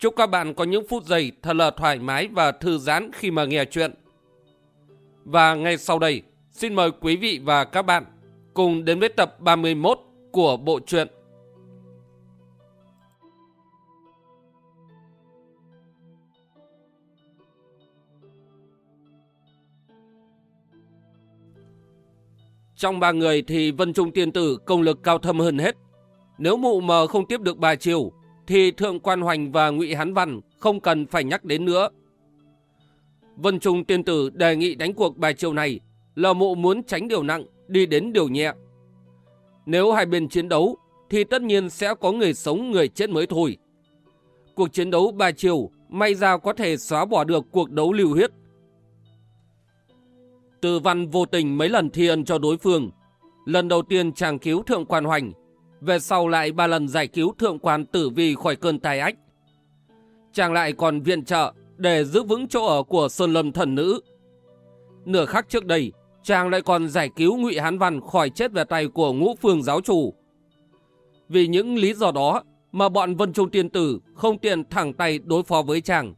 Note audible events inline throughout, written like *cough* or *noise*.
Chúc các bạn có những phút giây thật là thoải mái và thư giãn khi mà nghe chuyện. Và ngay sau đây, xin mời quý vị và các bạn cùng đến với tập 31 của bộ truyện. Trong ba người thì Vân Trung Tiên Tử công lực cao thâm hơn hết. Nếu mụ mờ không tiếp được bà chiều thì Thượng Quan Hoành và Ngụy Hán Văn không cần phải nhắc đến nữa. Vân Trung Tiên Tử đề nghị đánh cuộc bài chiều này là mụ muốn tránh điều nặng, đi đến điều nhẹ. Nếu hai bên chiến đấu thì tất nhiên sẽ có người sống người chết mới thôi. Cuộc chiến đấu ba chiều may ra có thể xóa bỏ được cuộc đấu lưu huyết. Từ văn vô tình mấy lần thi ân cho đối phương. Lần đầu tiên chàng cứu Thượng Quan Hoành về sau lại ba lần giải cứu thượng quan tử vi khỏi cơn tai ách. Chàng lại còn viện trợ để giữ vững chỗ ở của Sơn Lâm thần nữ. Nửa khắc trước đây, chàng lại còn giải cứu Ngụy Hán Văn khỏi chết về tay của ngũ phương giáo chủ. Vì những lý do đó mà bọn Vân Trung Tiên Tử không tiện thẳng tay đối phó với chàng.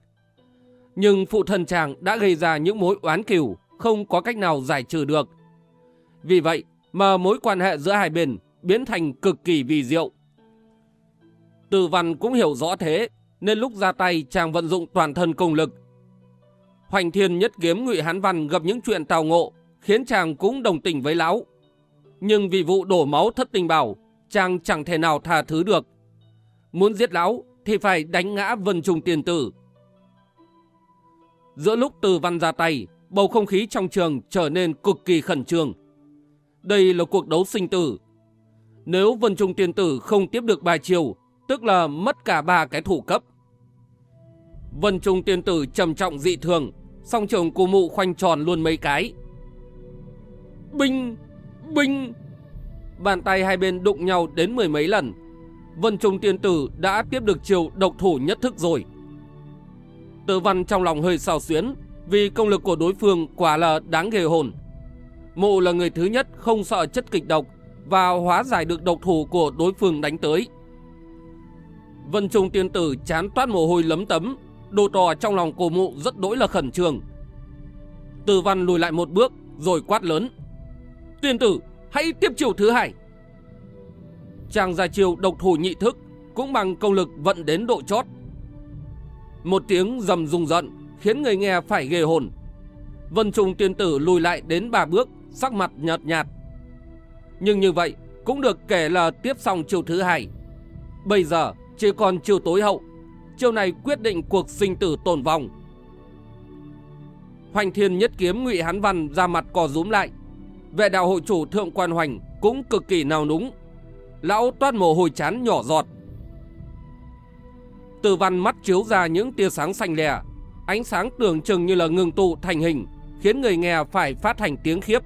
Nhưng phụ thân chàng đã gây ra những mối oán kiều không có cách nào giải trừ được. Vì vậy mà mối quan hệ giữa hai bên biến thành cực kỳ vì diệu. Từ văn cũng hiểu rõ thế, nên lúc ra tay chàng vận dụng toàn thân công lực. Hoành thiên nhất kiếm ngụy Hán Văn gặp những chuyện tào ngộ, khiến chàng cũng đồng tình với lão. Nhưng vì vụ đổ máu thất tình bảo, chàng chẳng thể nào tha thứ được. Muốn giết lão thì phải đánh ngã vân trùng tiền tử. Giữa lúc từ văn ra tay, bầu không khí trong trường trở nên cực kỳ khẩn trương. Đây là cuộc đấu sinh tử, nếu Vân Trung Tiên Tử không tiếp được bài chiều, tức là mất cả ba cái thủ cấp. Vân Trung Tiên Tử trầm trọng dị thường, song trường cô mụ khoanh tròn luôn mấy cái. Binh! Binh! Bàn tay hai bên đụng nhau đến mười mấy lần. Vân Trung Tiên Tử đã tiếp được chiều độc thủ nhất thức rồi. Tử văn trong lòng hơi sao xuyến, vì công lực của đối phương quả là đáng ghê hồn. Mụ là người thứ nhất không sợ chất kịch độc và hóa giải được độc thủ của đối phương đánh tới. Vân Trung tiên tử chán toát mồ hôi lấm tấm, đồ tò trong lòng cổ mụ rất đỗi là khẩn trương. Từ văn lùi lại một bước rồi quát lớn. Tiên tử, hãy tiếp chiều thứ hai. Chàng ra chiều độc thủ nhị thức cũng bằng công lực vận đến độ chót. Một tiếng rầm rung giận khiến người nghe phải ghê hồn. Vân Trung tiên tử lùi lại đến ba bước, sắc mặt nhợt nhạt, nhưng như vậy cũng được kể là tiếp xong chiều thứ hai. Bây giờ chỉ còn chiều tối hậu. Chiều này quyết định cuộc sinh tử tồn vong. Hoành thiên nhất kiếm ngụy Hán Văn ra mặt cò rúm lại. Vệ đạo hội chủ thượng quan hoành cũng cực kỳ nào núng. Lão toát mồ hôi chán nhỏ giọt. Từ văn mắt chiếu ra những tia sáng xanh lè. Ánh sáng tưởng chừng như là ngừng tụ thành hình, khiến người nghe phải phát thành tiếng khiếp.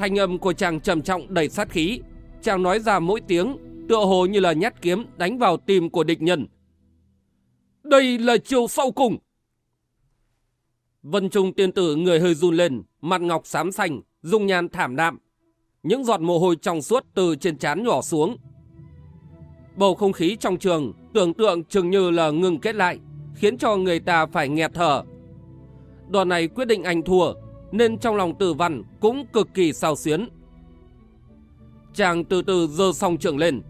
Thanh âm của chàng trầm trọng đầy sát khí. Chàng nói ra mỗi tiếng, tựa hồ như là nhát kiếm đánh vào tim của địch nhân. Đây là chiều sau cùng. Vân Trung tiên tử người hơi run lên, mặt ngọc xám xanh, dung nhan thảm đạm. Những giọt mồ hôi trong suốt từ trên trán nhỏ xuống. Bầu không khí trong trường tưởng tượng chừng như là ngừng kết lại, khiến cho người ta phải nghẹt thở. Đòn này quyết định anh thua, nên trong lòng tử văn cũng cực kỳ sao xuyến. Chàng từ từ dơ song trưởng lên.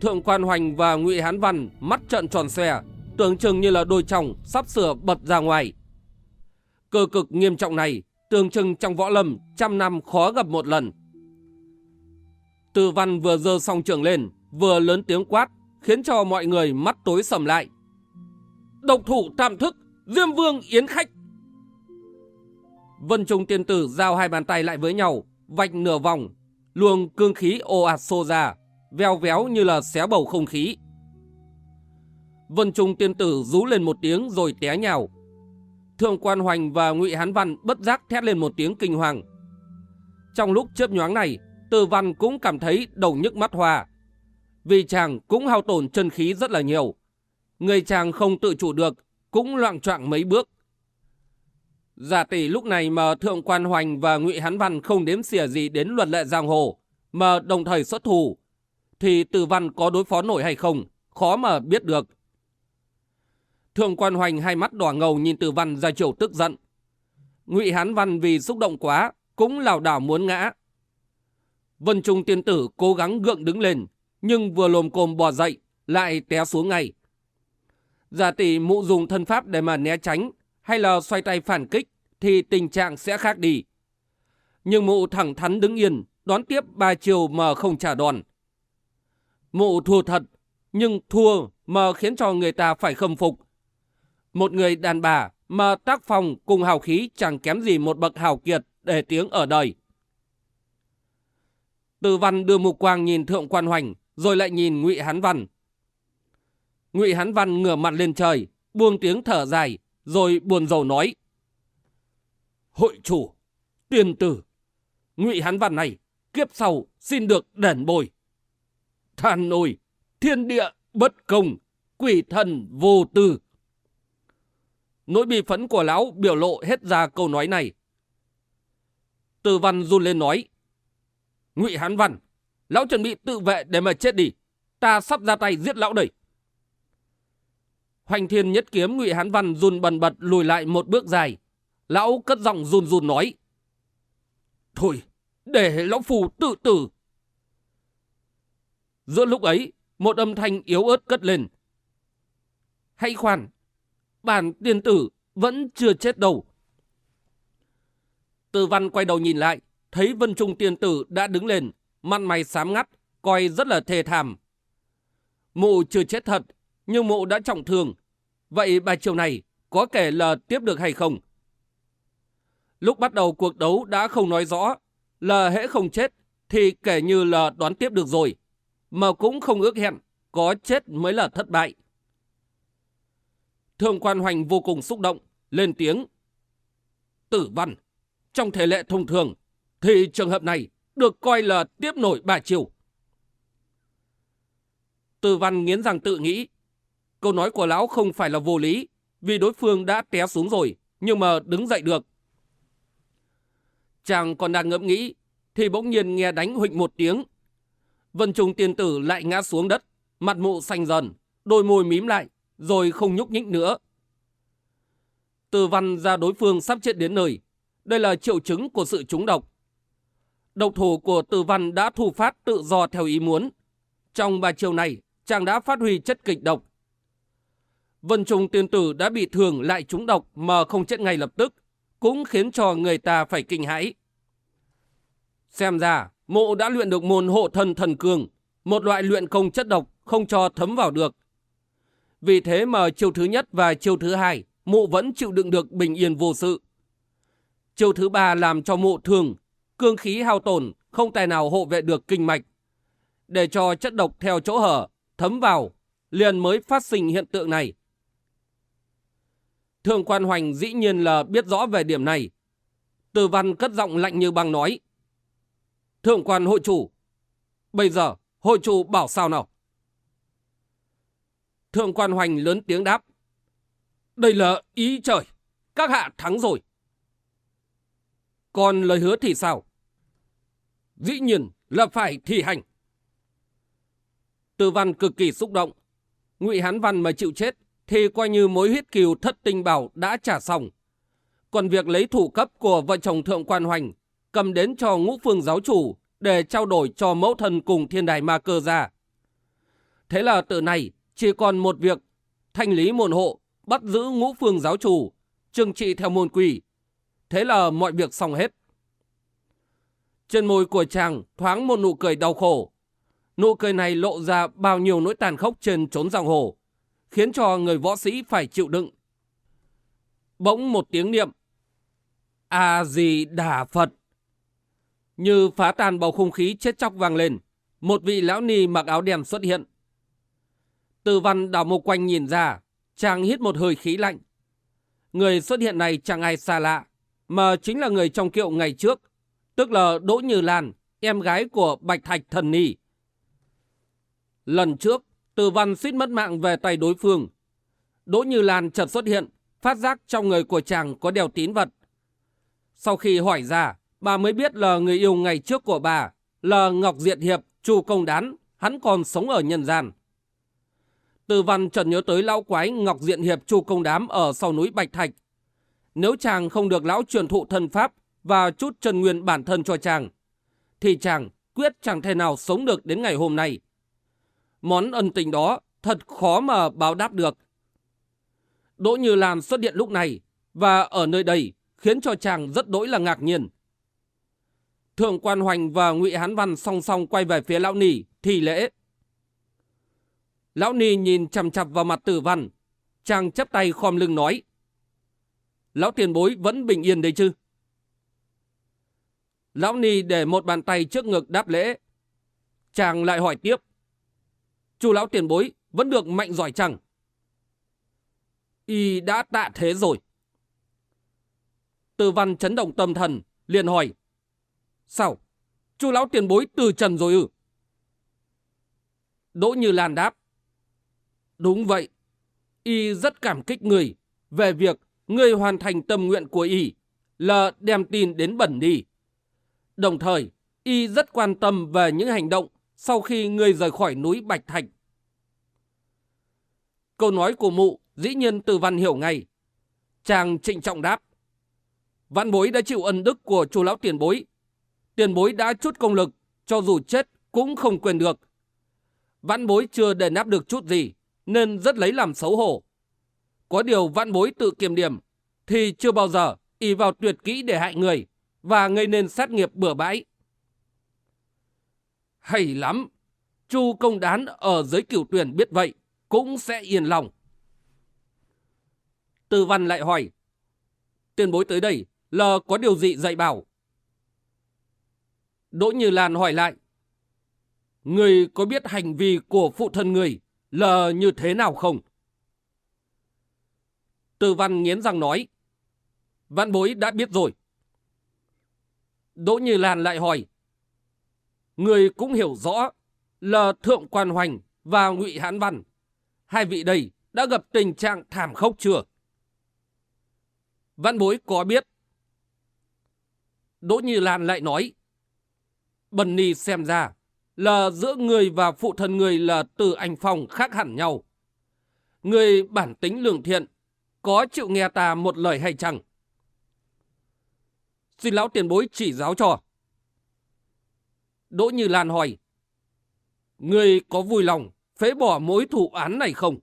Thượng quan hoành và ngụy Hán Văn mắt trận tròn xòe, tưởng chừng như là đôi chồng sắp sửa bật ra ngoài. Cơ cực nghiêm trọng này, tưởng chừng trong võ lâm trăm năm khó gặp một lần. Từ văn vừa dơ song trưởng lên, vừa lớn tiếng quát, khiến cho mọi người mắt tối sầm lại. Độc thủ tam thức, Diêm Vương Yến Khách Vân Trung tiên tử giao hai bàn tay lại với nhau, vạch nửa vòng, luồng cương khí ồ ạt xô ra, veo véo như là xé bầu không khí. Vân Trung tiên tử rú lên một tiếng rồi té nhào. Thượng quan hoành và ngụy Hán Văn bất giác thét lên một tiếng kinh hoàng. Trong lúc chớp nhoáng này, Từ Văn cũng cảm thấy đầu nhức mắt hoa. Vì chàng cũng hao tổn chân khí rất là nhiều. Người chàng không tự chủ được, cũng loạn choạng mấy bước. Giả tỷ lúc này mà Thượng quan hoành và ngụy Hán Văn không đếm xỉa gì đến luật lệ giang hồ, mà đồng thời xuất thủ, thì Từ Văn có đối phó nổi hay không, khó mà biết được. Thượng quan hoành hai mắt đỏ ngầu nhìn Từ Văn ra chiều tức giận. Ngụy Hán Văn vì xúc động quá, cũng lảo đảo muốn ngã. Vân Trung tiên tử cố gắng gượng đứng lên, nhưng vừa lồm cồm bò dậy, lại té xuống ngay. Giả tỷ mụ dùng thân pháp để mà né tránh, hay là xoay tay phản kích, thì tình trạng sẽ khác đi. Nhưng mụ thẳng thắn đứng yên, đón tiếp ba chiều mà không trả đòn. Mụ thua thật, nhưng thua mà khiến cho người ta phải khâm phục. Một người đàn bà mà tác phong cùng hào khí chẳng kém gì một bậc hào kiệt để tiếng ở đời. Từ văn đưa mục quang nhìn thượng quan hoành, rồi lại nhìn ngụy hán văn. Ngụy hán văn ngửa mặt lên trời, buông tiếng thở dài, rồi buồn rầu nói. Hội chủ, tiền tử, ngụy hán văn này, kiếp sau xin được đền bồi. Than ôi, thiên địa bất công, quỷ thần vô tư. Nỗi bi phẫn của lão biểu lộ hết ra câu nói này. Từ văn run lên nói. Ngụy Hán Văn, lão chuẩn bị tự vệ để mà chết đi. Ta sắp ra tay giết lão đây. Hoành thiên nhất kiếm Ngụy Hán Văn run bần bật lùi lại một bước dài. Lão cất giọng run run nói. Thôi, để lão phù tự tử. Giữa lúc ấy, một âm thanh yếu ớt cất lên. Hãy khoan, bản tiên tử vẫn chưa chết đâu. Từ văn quay đầu nhìn lại, thấy Vân Trung tiên tử đã đứng lên, mặt mày xám ngắt, coi rất là thê thảm. Mụ chưa chết thật, nhưng mụ đã trọng thương. Vậy bài chiều này có kể là tiếp được hay không? Lúc bắt đầu cuộc đấu đã không nói rõ, l hễ không chết thì kể như là đoán tiếp được rồi, mà cũng không ước hẹn, có chết mới là thất bại. Thượng quan hoành vô cùng xúc động, lên tiếng. Tử văn, trong thể lệ thông thường, thì trường hợp này được coi là tiếp nổi bà chiều. Tử văn nghiến rằng tự nghĩ, câu nói của lão không phải là vô lý, vì đối phương đã té xuống rồi, nhưng mà đứng dậy được. Chàng còn đang ngẫm nghĩ, thì bỗng nhiên nghe đánh huỵch một tiếng. Vân Trung tiên tử lại ngã xuống đất, mặt mụ xanh dần, đôi môi mím lại, rồi không nhúc nhích nữa. Từ văn ra đối phương sắp chết đến nơi. Đây là triệu chứng của sự trúng độc. Độc thủ của từ văn đã thu phát tự do theo ý muốn. Trong ba chiều này, chàng đã phát huy chất kịch độc. Vân Trung tiên tử đã bị thương lại trúng độc mà không chết ngay lập tức, cũng khiến cho người ta phải kinh hãi. Xem ra, mộ đã luyện được môn hộ thân thần cường, một loại luyện công chất độc không cho thấm vào được. Vì thế mà chiêu thứ nhất và chiêu thứ hai, mụ vẫn chịu đựng được bình yên vô sự. Chiêu thứ ba làm cho mụ thường, cương khí hao tổn, không tài nào hộ vệ được kinh mạch. Để cho chất độc theo chỗ hở, thấm vào, liền mới phát sinh hiện tượng này. Thượng quan hoành dĩ nhiên là biết rõ về điểm này. Từ văn cất giọng lạnh như băng nói. Thượng quan hội chủ, bây giờ hội chủ bảo sao nào? Thượng quan hoành lớn tiếng đáp. Đây là ý trời, các hạ thắng rồi. Còn lời hứa thì sao? Dĩ nhiên là phải thi hành. Từ văn cực kỳ xúc động. Ngụy Hán Văn mà chịu chết thì coi như mối huyết kiều thất tinh bảo đã trả xong. Còn việc lấy thủ cấp của vợ chồng Thượng Quan Hoành cầm đến cho ngũ phương giáo chủ để trao đổi cho mẫu thân cùng thiên đài ma cơ ra. Thế là từ này chỉ còn một việc thanh lý môn hộ, bắt giữ ngũ phương giáo chủ, trừng trị theo môn quỷ. Thế là mọi việc xong hết. Trên môi của chàng thoáng một nụ cười đau khổ. Nụ cười này lộ ra bao nhiêu nỗi tàn khốc trên trốn giang hồ, khiến cho người võ sĩ phải chịu đựng. Bỗng một tiếng niệm. A-di-đà Phật. Như phá tan bầu không khí chết chóc vang lên, một vị lão ni mặc áo đen xuất hiện. Từ văn đảo một quanh nhìn ra, chàng hít một hơi khí lạnh. Người xuất hiện này chẳng ai xa lạ, mà chính là người trong kiệu ngày trước, tức là Đỗ Như Lan, em gái của Bạch Thạch Thần Ni. Lần trước, từ Văn suýt mất mạng về tay đối phương. Đỗ Như Lan chợt xuất hiện, phát giác trong người của chàng có đeo tín vật. Sau khi hỏi ra, bà mới biết là người yêu ngày trước của bà là Ngọc Diện Hiệp, Chu Công Đán, hắn còn sống ở nhân gian. Từ văn chợt nhớ tới lão quái Ngọc Diện Hiệp Chu Công Đám ở sau núi Bạch Thạch. Nếu chàng không được lão truyền thụ thân pháp và chút chân nguyên bản thân cho chàng, thì chàng quyết chẳng thể nào sống được đến ngày hôm nay. Món ân tình đó thật khó mà báo đáp được. Đỗ Như Lan xuất hiện lúc này và ở nơi đây khiến cho chàng rất đỗi là ngạc nhiên. Thượng quan Hoành và Ngụy Hán Văn song song quay về phía lão nì thì lễ. Lão Nì nhìn chằm chằm vào mặt tử văn. Chàng chấp tay khom lưng nói. Lão tiền bối vẫn bình yên đấy chứ? Lão Nì để một bàn tay trước ngực đáp lễ. Chàng lại hỏi tiếp. Chu lão tiền bối vẫn được mạnh giỏi chẳng? Y đã tạ thế rồi. Từ văn chấn động tâm thần, liền hỏi. Sao? Chu lão tiền bối từ trần rồi ư? Đỗ Như Lan đáp. Đúng vậy. Y rất cảm kích người về việc người hoàn thành tâm nguyện của Y là đem tin đến bẩn đi. Đồng thời, Y rất quan tâm về những hành động sau khi người rời khỏi núi Bạch Thạch. Câu nói của mụ dĩ nhiên từ văn hiểu ngay. Chàng trịnh trọng đáp. văn bối đã chịu ân đức của chú lão tiền bối. Tiền bối đã chút công lực, cho dù chết cũng không quên được. văn bối chưa đền đáp được chút gì, nên rất lấy làm xấu hổ. Có điều văn bối tự kiềm điểm, thì chưa bao giờ y vào tuyệt kỹ để hại người và gây nên sát nghiệp bừa bãi. Hay lắm! Chu công đán ở dưới cửu tuyển biết vậy, cũng sẽ yên lòng. Tư văn lại hỏi, tiền bối tới đây lờ có điều gì dạy bảo? Đỗ Như Lan hỏi lại, Người có biết hành vi của phụ thân người là như thế nào không? tư văn nghiến răng nói. Văn bối đã biết rồi. Đỗ Như Lan lại hỏi. Người cũng hiểu rõ là Thượng Quan Hoành và Ngụy Hãn Văn. Hai vị đây đã gặp tình trạng thảm khốc chưa? Văn bối có biết. Đỗ Như Lan lại nói. Bần ni xem ra là giữa người và phụ thân người là từ anh Phong khác hẳn nhau. Người bản tính lương thiện, có chịu nghe ta một lời hay chăng? Xin lão tiền bối chỉ giáo cho. Đỗ Như Lan hỏi, Người có vui lòng phế bỏ mối thủ án này không?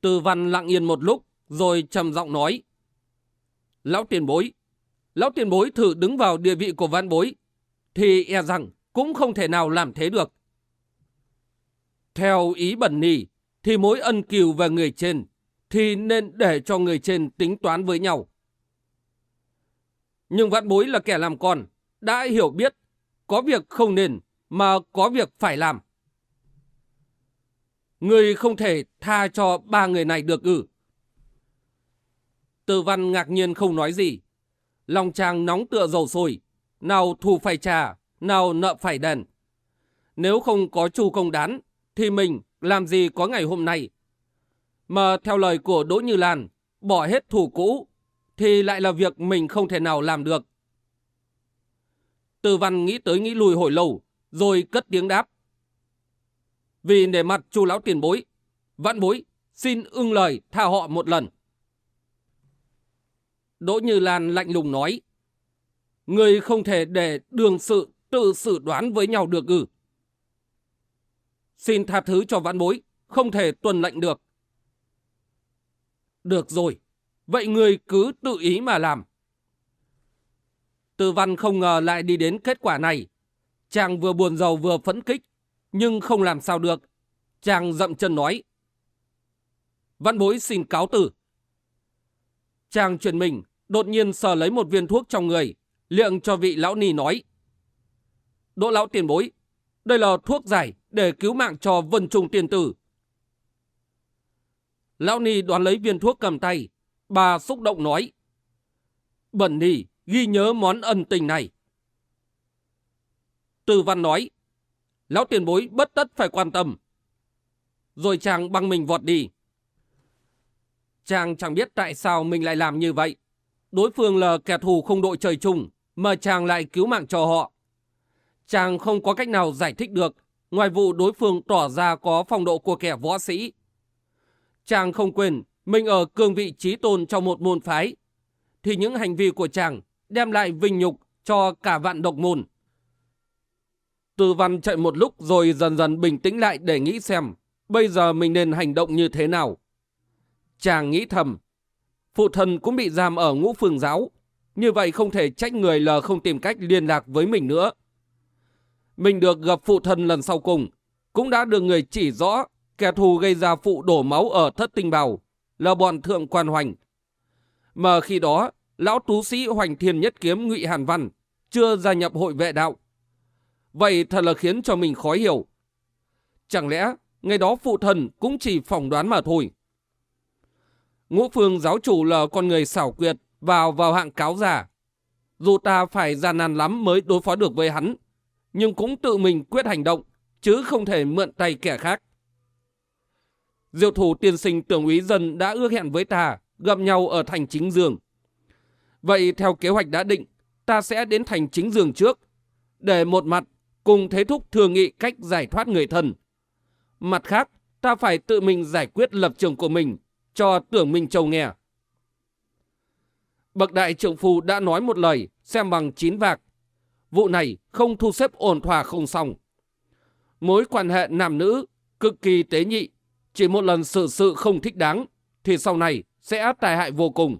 Từ văn lặng yên một lúc, rồi trầm giọng nói, Lão tiền bối, lão tiền bối thử đứng vào địa vị của văn bối, thì e rằng cũng không thể nào làm thế được. Theo ý bẩn nì, thì mối ân kiều về người trên, thì nên để cho người trên tính toán với nhau. Nhưng vạn bối là kẻ làm con, đã hiểu biết, có việc không nên, mà có việc phải làm. Người không thể tha cho ba người này được ư. Từ văn ngạc nhiên không nói gì. Lòng chàng nóng tựa dầu sôi, nào thù phải trả, nào nợ phải đền. Nếu không có chu công đán, thì mình làm gì có ngày hôm nay. Mà theo lời của Đỗ Như Lan, bỏ hết thù cũ, thì lại là việc mình không thể nào làm được. Từ văn nghĩ tới nghĩ lùi hồi lâu, rồi cất tiếng đáp. Vì để mặt chu lão tiền bối, vãn bối, xin ưng lời tha họ một lần. Đỗ Như Lan lạnh lùng nói, Người không thể để đường sự tự xử đoán với nhau được ư. Xin tha thứ cho vãn bối, không thể tuân lệnh được. Được rồi, vậy người cứ tự ý mà làm. Tư văn không ngờ lại đi đến kết quả này. Chàng vừa buồn giàu vừa phẫn kích, nhưng không làm sao được. Chàng dậm chân nói. Văn bối xin cáo tử. Chàng chuyển mình, đột nhiên sờ lấy một viên thuốc trong người, liệng cho vị lão ni nói. Đỗ lão tiền bối, Đây là thuốc giải để cứu mạng cho Vân Trung tiên tử. Lão Ni đoán lấy viên thuốc cầm tay. Bà xúc động nói. Bẩn Ni ghi nhớ món ân tình này. Từ văn nói. Lão tiền bối bất tất phải quan tâm. Rồi chàng băng mình vọt đi. Chàng chẳng biết tại sao mình lại làm như vậy. Đối phương là kẻ thù không đội trời chung, mà chàng lại cứu mạng cho họ. Chàng không có cách nào giải thích được, ngoài vụ đối phương tỏ ra có phong độ của kẻ võ sĩ. Chàng không quên, mình ở cương vị trí tôn trong một môn phái, thì những hành vi của chàng đem lại vinh nhục cho cả vạn độc môn. Tư văn chạy một lúc rồi dần dần bình tĩnh lại để nghĩ xem bây giờ mình nên hành động như thế nào. Chàng nghĩ thầm, phụ thần cũng bị giam ở ngũ phường giáo, như vậy không thể trách người lờ không tìm cách liên lạc với mình nữa. Mình được gặp phụ thần lần sau cùng, cũng đã được người chỉ rõ kẻ thù gây ra phụ đổ máu ở thất tinh bào là bọn thượng quan hoành. Mà khi đó, lão tú sĩ hoành thiên nhất kiếm ngụy Hàn Văn chưa gia nhập hội vệ đạo. Vậy thật là khiến cho mình khó hiểu. Chẳng lẽ ngày đó phụ thần cũng chỉ phỏng đoán mà thôi. Ngũ phương giáo chủ là con người xảo quyệt, vào vào hạng cáo giả. Dù ta phải gian nan lắm mới đối phó được với hắn, nhưng cũng tự mình quyết hành động, chứ không thể mượn tay kẻ khác. Diệu thủ tiên sinh tưởng úy dân đã ước hẹn với ta, gặp nhau ở thành chính dương. Vậy theo kế hoạch đã định, ta sẽ đến thành chính dương trước, để một mặt cùng thế thúc thường nghị cách giải thoát người thân. Mặt khác, ta phải tự mình giải quyết lập trường của mình cho tưởng Minh Châu nghe. Bậc đại trưởng phu đã nói một lời, xem bằng chín vạc. Vụ này không thu xếp ổn thỏa không xong. Mối quan hệ nam nữ cực kỳ tế nhị, chỉ một lần sự sự không thích đáng, thì sau này sẽ tai hại vô cùng.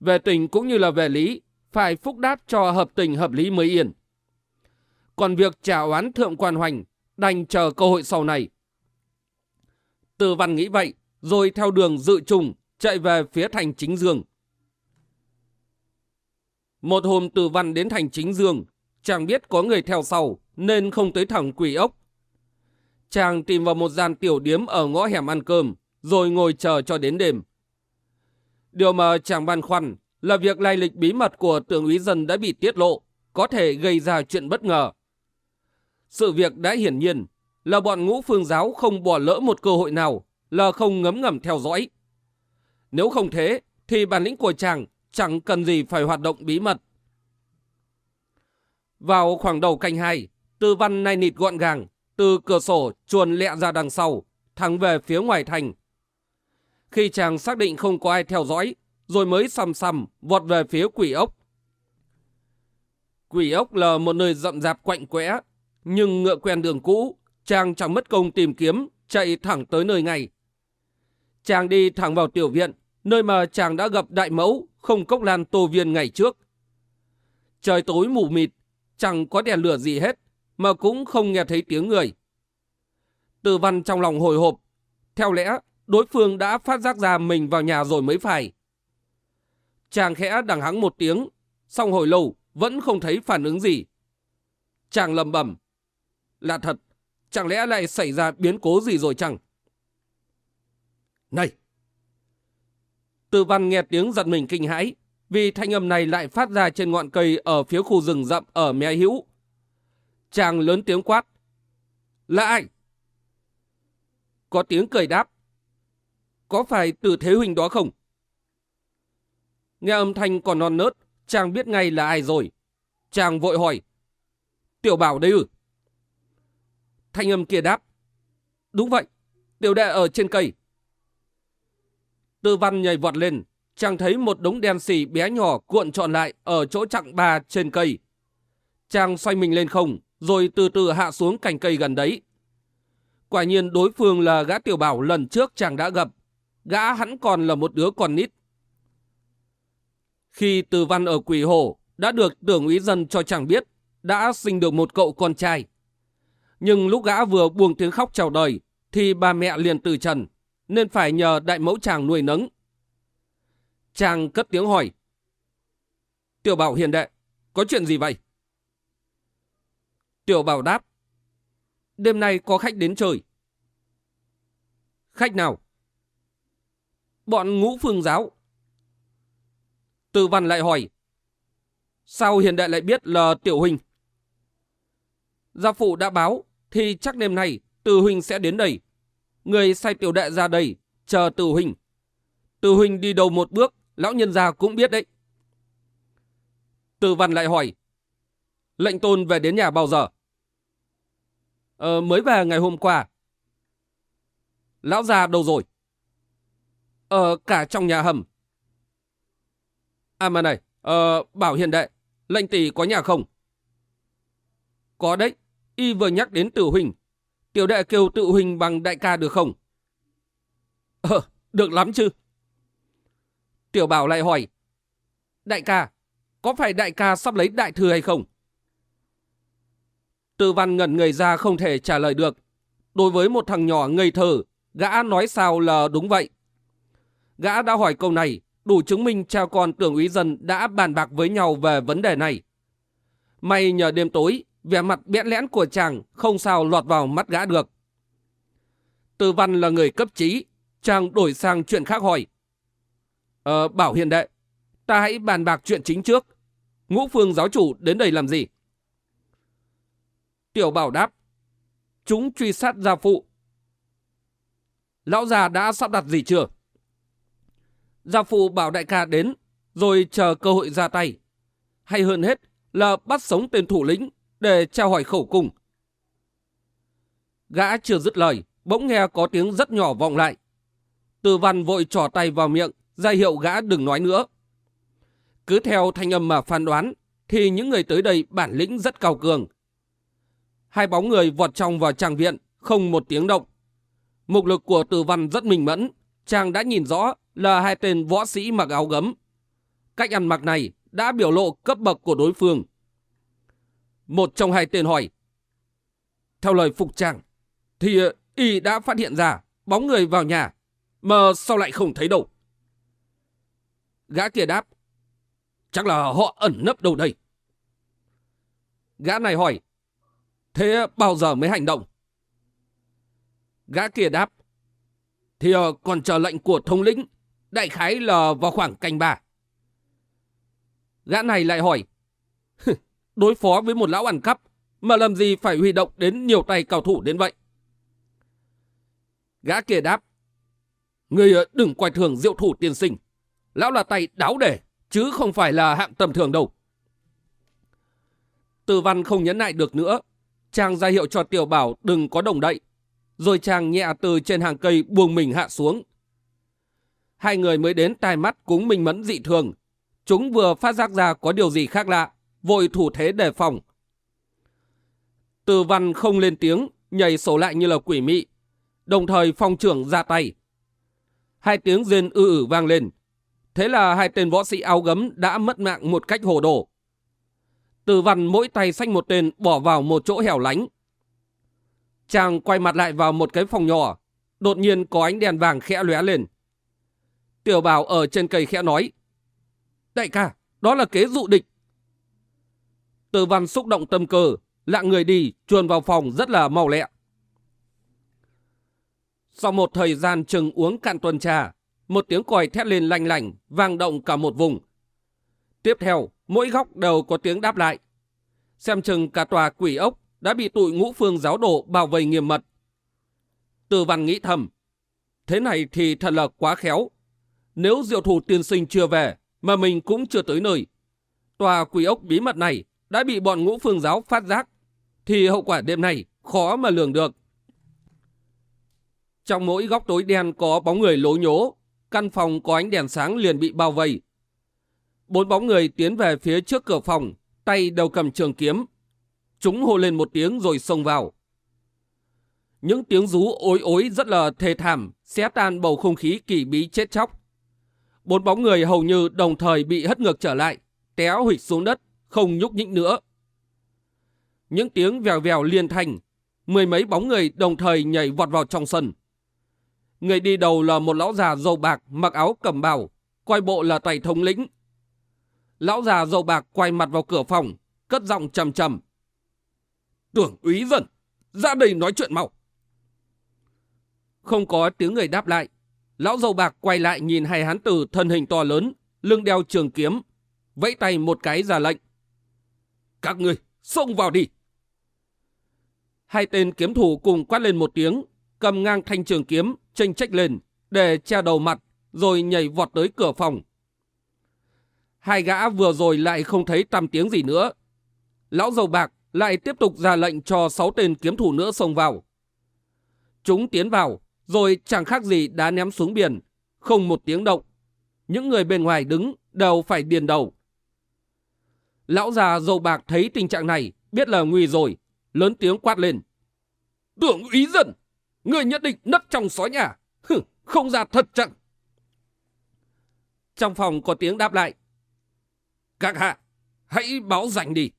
Về tình cũng như là về lý, phải phúc đáp cho hợp tình hợp lý mới yên. Còn việc trả oán thượng quan hoành, đành chờ cơ hội sau này. Từ văn nghĩ vậy, rồi theo đường dự trùng chạy về phía thành chính dương. Một hôm từ văn đến thành chính dương, chàng biết có người theo sau nên không tới thẳng quỷ ốc. Chàng tìm vào một gian tiểu điếm ở ngõ hẻm ăn cơm, rồi ngồi chờ cho đến đêm. Điều mà chàng băn khoăn là việc lai lịch bí mật của tưởng úy dân đã bị tiết lộ, có thể gây ra chuyện bất ngờ. Sự việc đã hiển nhiên là bọn ngũ phương giáo không bỏ lỡ một cơ hội nào là không ngấm ngầm theo dõi. Nếu không thế, thì bản lĩnh của chàng chẳng cần gì phải hoạt động bí mật. Vào khoảng đầu canh hai, tư văn nay nịt gọn gàng, từ cửa sổ chuồn lẹ ra đằng sau, thẳng về phía ngoài thành. Khi chàng xác định không có ai theo dõi, rồi mới sầm sầm vọt về phía quỷ ốc. Quỷ ốc là một nơi rậm rạp quạnh quẽ, nhưng ngựa quen đường cũ, chàng chẳng mất công tìm kiếm, chạy thẳng tới nơi ngay. Chàng đi thẳng vào tiểu viện, nơi mà chàng đã gặp đại mẫu không cốc lan tô viên ngày trước. Trời tối mù mịt, chẳng có đèn lửa gì hết, mà cũng không nghe thấy tiếng người. Từ văn trong lòng hồi hộp, theo lẽ đối phương đã phát giác ra mình vào nhà rồi mới phải. Chàng khẽ đằng hắng một tiếng, xong hồi lâu vẫn không thấy phản ứng gì. Chàng lầm bẩm Là thật, chẳng lẽ lại xảy ra biến cố gì rồi chẳng? Này! Từ văn nghe tiếng giật mình kinh hãi, vì thanh âm này lại phát ra trên ngọn cây ở phía khu rừng rậm ở mé hữu. Chàng lớn tiếng quát. Là ai? Có tiếng cười đáp. Có phải từ thế huynh đó không? Nghe âm thanh còn non nớt, chàng biết ngay là ai rồi. Chàng vội hỏi. Tiểu bảo đây ư? Thanh âm kia đáp. Đúng vậy, tiểu đệ ở trên cây. Tư văn nhảy vọt lên, chàng thấy một đống đen xì bé nhỏ cuộn trọn lại ở chỗ chặng ba trên cây. Chàng xoay mình lên không, rồi từ từ hạ xuống cành cây gần đấy. Quả nhiên đối phương là gã tiểu bảo lần trước chàng đã gặp. Gã hắn còn là một đứa con nít. Khi từ văn ở quỷ hồ đã được tưởng úy dân cho chàng biết đã sinh được một cậu con trai. Nhưng lúc gã vừa buông tiếng khóc chào đời thì bà mẹ liền từ trần nên phải nhờ đại mẫu chàng nuôi nấng. Chàng cất tiếng hỏi. Tiểu bảo hiền đệ, có chuyện gì vậy? Tiểu bảo đáp. đêm nay có khách đến chơi. Khách nào? Bọn ngũ phương giáo. Từ văn lại hỏi. Sao hiền đệ lại biết là tiểu huynh? Gia phụ đã báo, thì chắc đêm nay từ huynh sẽ đến đây. Người sai tiểu đệ ra đây, chờ từ huynh. Từ huynh đi đầu một bước, lão nhân gia cũng biết đấy. Từ văn lại hỏi. Lệnh tôn về đến nhà bao giờ? Ờ, mới về ngày hôm qua. Lão già đâu rồi? Ờ, cả trong nhà hầm. À mà này, ờ, bảo hiền đệ, lệnh tỷ có nhà không? Có đấy, y vừa nhắc đến tử huynh. Tiểu đệ kêu tự huynh bằng đại ca được không? Ờ, được lắm chứ. Tiểu bảo lại hỏi. Đại ca, có phải đại ca sắp lấy đại thư hay không? Tư văn ngẩn người ra không thể trả lời được. Đối với một thằng nhỏ ngây thơ, gã nói sao là đúng vậy. Gã đã hỏi câu này, đủ chứng minh cha con tưởng úy dân đã bàn bạc với nhau về vấn đề này. May nhờ đêm tối, vẻ mặt bẽn lẽn của chàng không sao lọt vào mắt gã được. Tư văn là người cấp trí, chàng đổi sang chuyện khác hỏi. Ờ, bảo hiền đệ, ta hãy bàn bạc chuyện chính trước. Ngũ phương giáo chủ đến đây làm gì? Tiểu bảo đáp. Chúng truy sát gia phụ. Lão già đã sắp đặt gì chưa? Gia phụ bảo đại ca đến, rồi chờ cơ hội ra tay. Hay hơn hết là bắt sống tên thủ lĩnh để trao hỏi khẩu cung. Gã chưa dứt lời, bỗng nghe có tiếng rất nhỏ vọng lại. Từ văn vội trỏ tay vào miệng, ra hiệu gã đừng nói nữa. Cứ theo thanh âm mà phán đoán, thì những người tới đây bản lĩnh rất cao cường. Hai bóng người vọt trong vào trang viện, không một tiếng động. Mục lực của từ văn rất minh mẫn, chàng đã nhìn rõ là hai tên võ sĩ mặc áo gấm. Cách ăn mặc này đã biểu lộ cấp bậc của đối phương. Một trong hai tên hỏi. Theo lời phục trang, thì y đã phát hiện ra bóng người vào nhà, mà sao lại không thấy đâu. Gã kia đáp. Chắc là họ ẩn nấp đâu đây. Gã này hỏi. Thế bao giờ mới hành động? Gã kia đáp. Thì ờ, còn chờ lệnh của thống lĩnh, đại khái là vào khoảng canh ba. Gã này lại hỏi. Đối phó với một lão ăn cắp, mà làm gì phải huy động đến nhiều tay cao thủ đến vậy? Gã kia đáp. Người ờ, đừng quay thường diệu thủ tiên sinh. Lão là tay đáo để, chứ không phải là hạng tầm thường đâu. Từ văn không nhấn lại được nữa. Chàng ra hiệu cho tiểu bảo đừng có đồng đậy. Rồi chàng nhẹ từ trên hàng cây buông mình hạ xuống. Hai người mới đến tai mắt cúng minh mẫn dị thường. Chúng vừa phát giác ra có điều gì khác lạ, vội thủ thế đề phòng. Từ văn không lên tiếng, nhảy sổ lại như là quỷ mị. Đồng thời phong trưởng ra tay. Hai tiếng rên ư ử vang lên. Thế là hai tên võ sĩ áo gấm đã mất mạng một cách hồ đồ. Từ văn mỗi tay xách một tên bỏ vào một chỗ hẻo lánh. Chàng quay mặt lại vào một cái phòng nhỏ. Đột nhiên có ánh đèn vàng khẽ lóe lên. Tiểu bảo ở trên cây khẽ nói. Đại ca, đó là kế dụ địch. Từ văn xúc động tâm cơ, lạng người đi, chuồn vào phòng rất là mau lẹ. Sau một thời gian chừng uống cạn tuần trà, một tiếng còi thét lên lanh lành, vang động cả một vùng. Tiếp theo, mỗi góc đều có tiếng đáp lại. Xem chừng cả tòa quỷ ốc đã bị tụi ngũ phương giáo độ bảo vệ nghiêm mật. Từ văn nghĩ thầm, thế này thì thật là quá khéo. Nếu diệu thủ tiên sinh chưa về, mà mình cũng chưa tới nơi, tòa quỷ ốc bí mật này đã bị bọn ngũ phương giáo phát giác, thì hậu quả đêm nay khó mà lường được. Trong mỗi góc tối đen có bóng người lố nhố, căn phòng có ánh đèn sáng liền bị bao vây. Bốn bóng người tiến về phía trước cửa phòng, tay đều cầm trường kiếm. Chúng hô lên một tiếng rồi xông vào. Những tiếng rú ối ối rất là thê thảm, xé tan bầu không khí kỳ bí chết chóc. Bốn bóng người hầu như đồng thời bị hất ngược trở lại, téo hụt xuống đất, không nhúc nhích nữa. Những tiếng vèo vèo liên thành, mười mấy bóng người đồng thời nhảy vọt vào trong sân. Người đi đầu là một lão già dầu bạc mặc áo cẩm bào, quay bộ là tài thống lĩnh. Lão già dầu bạc quay mặt vào cửa phòng, cất giọng trầm trầm. Tưởng úy dần, ra đây nói chuyện mau. Không có tiếng người đáp lại. Lão dầu bạc quay lại nhìn hai hán tử thân hình to lớn, lưng đeo trường kiếm, vẫy tay một cái ra lệnh. Các người, xông vào đi! Hai tên kiếm thủ cùng quát lên một tiếng, cầm ngang thanh trường kiếm, tranh trách lên, để che đầu mặt, rồi nhảy vọt tới cửa phòng. Hai gã vừa rồi lại không thấy tăm tiếng gì nữa. Lão dầu bạc lại tiếp tục ra lệnh cho sáu tên kiếm thủ nữa xông vào. Chúng tiến vào, rồi chẳng khác gì đá ném xuống biển, không một tiếng động. Những người bên ngoài đứng đều phải điền đầu. Lão già dầu bạc thấy tình trạng này, biết là nguy rồi, lớn tiếng quát lên. Tưởng ý dân, người nhất định nấp trong sói nhà, Hừ, không ra thật chẳng. Trong phòng có tiếng đáp lại. Các hạ, hãy báo rảnh đi.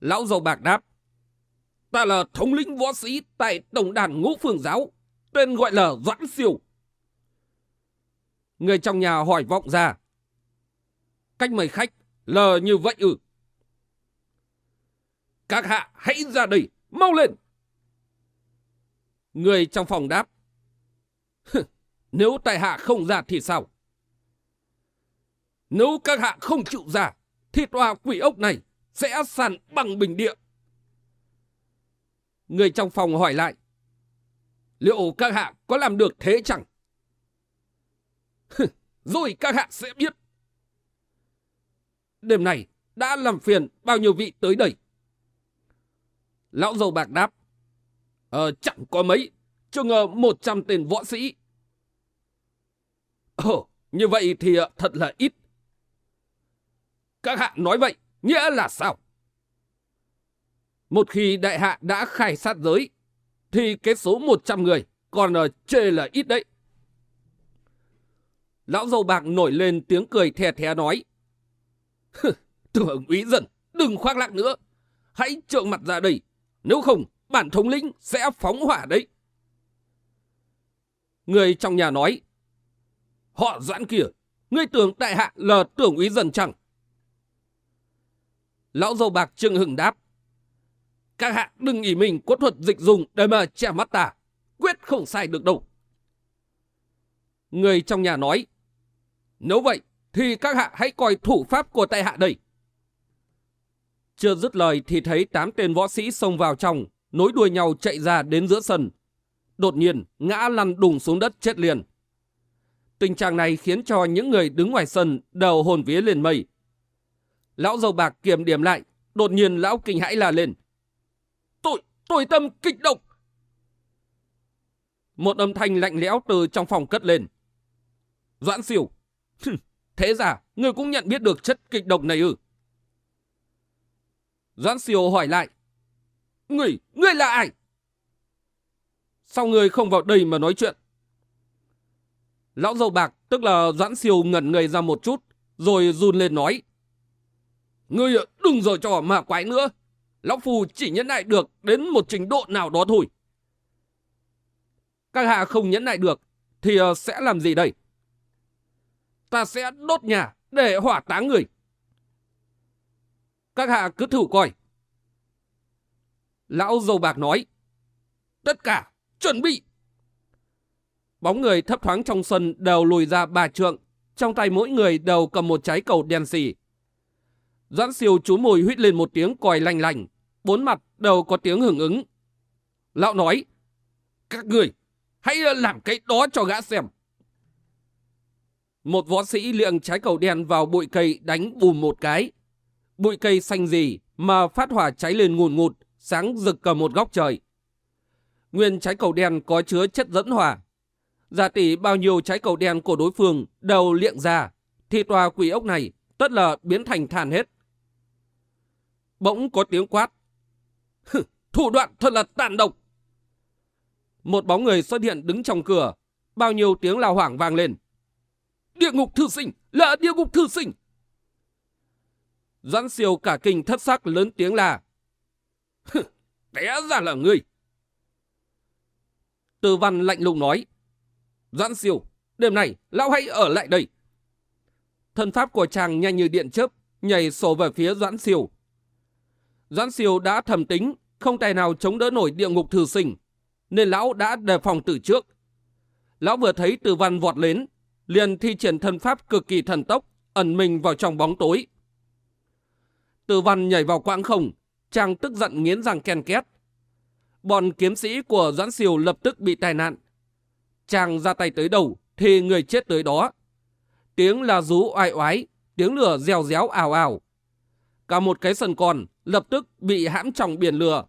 Lão dầu bạc đáp. Ta là thống lĩnh võ sĩ tại tổng đàn ngũ phương giáo, tên gọi là Doãn Siêu. Người trong nhà hỏi vọng ra. Cách mời khách là như vậy ư. Các hạ hãy ra đây, mau lên. Người trong phòng đáp. *laughs* Nếu tại hạ không ra thì sao? Nếu các hạ không chịu ra, thì tòa quỷ ốc này sẽ sàn bằng bình địa. Người trong phòng hỏi lại. Liệu các hạ có làm được thế chẳng? *laughs* Rồi các hạ sẽ biết. Đêm này đã làm phiền bao nhiêu vị tới đây. Lão dầu bạc đáp. Ờ, chẳng có mấy, chưa một trăm tên võ sĩ. *laughs* Ồ, như vậy thì thật là ít. Các hạ nói vậy, nghĩa là sao? Một khi đại hạ đã khai sát giới, thì cái số 100 người còn ở chê là ít đấy. Lão dâu bạc nổi lên tiếng cười thè thè nói. Tưởng úy dần, đừng khoác lác nữa. Hãy trợn mặt ra đây, nếu không bản thống lĩnh sẽ phóng hỏa đấy. Người trong nhà nói. Họ doãn kìa, ngươi tưởng đại hạ là tưởng úy dần chẳng? Lão dâu bạc trưng hừng đáp. Các hạ đừng nghĩ mình có thuật dịch dùng để mà che mắt ta. Quyết không sai được đâu. Người trong nhà nói. Nếu vậy thì các hạ hãy coi thủ pháp của tại hạ đây. Chưa dứt lời thì thấy tám tên võ sĩ xông vào trong, nối đuôi nhau chạy ra đến giữa sân. Đột nhiên, ngã lăn đùng xuống đất chết liền. Tình trạng này khiến cho những người đứng ngoài sân đều hồn vía lên mây. Lão dầu bạc kiềm điểm lại, đột nhiên lão kinh hãi la lên. Tội, tâm kịch độc! Một âm thanh lạnh lẽo từ trong phòng cất lên. Doãn siêu, thế ra người cũng nhận biết được chất kịch độc này ư? Doãn siêu hỏi lại. Người, người là ai? Sao người không vào đây mà nói chuyện? Lão dâu bạc, tức là Doãn siêu ngẩn người ra một chút, rồi run lên nói. Ngươi đừng giở trò mà quái nữa. Lão Phu chỉ nhẫn nại được đến một trình độ nào đó thôi. Các hạ không nhẫn nại được, thì ờ, sẽ làm gì đây? Ta sẽ đốt nhà để hỏa táng người. Các hạ cứ thử coi. Lão dầu bạc nói. Tất cả, chuẩn bị. Bóng người thấp thoáng trong sân đều lùi ra bà trượng. Trong tay mỗi người đều cầm một trái cầu đen xì. Doãn siêu chú mùi huyết lên một tiếng còi lành lành. Bốn mặt đều có tiếng hưởng ứng. Lão nói. Các người, hãy làm cái đó cho gã xem. Một võ sĩ liệng trái cầu đen vào bụi cây đánh bùm một cái. Bụi cây xanh gì mà phát hỏa cháy lên ngùn ngụt, sáng rực cả một góc trời. Nguyên trái cầu đen có chứa chất dẫn hỏa. Giả tỷ bao nhiêu trái cầu đen của đối phương đều liệng ra, thì tòa quỷ ốc này tất là biến thành than hết. Bỗng có tiếng quát. Thủ đoạn thật là tàn độc. Một bóng người xuất hiện đứng trong cửa. Bao nhiêu tiếng lao hoảng vang lên. Địa ngục thư sinh! Là địa ngục thư sinh! Doãn siêu cả kinh thất sắc lớn tiếng là. Té ra là ngươi. Từ văn lạnh lùng nói. Doãn siêu, đêm này lão hãy ở lại đây. Thân pháp của chàng nhanh như điện chớp, nhảy sổ về phía Doãn siêu. Doãn siêu đã thầm tính, không tài nào chống đỡ nổi địa ngục thử sinh, nên lão đã đề phòng từ trước. Lão vừa thấy từ văn vọt lên, liền thi triển thân pháp cực kỳ thần tốc, ẩn mình vào trong bóng tối. Từ văn nhảy vào quãng không, chàng tức giận nghiến răng ken két. Bọn kiếm sĩ của Doãn Siêu lập tức bị tai nạn. Chàng ra tay tới đầu, thì người chết tới đó. Tiếng là rú oai oái, tiếng lửa rèo réo ảo ảo. Cả một cái sân con lập tức bị hãm trong biển lửa.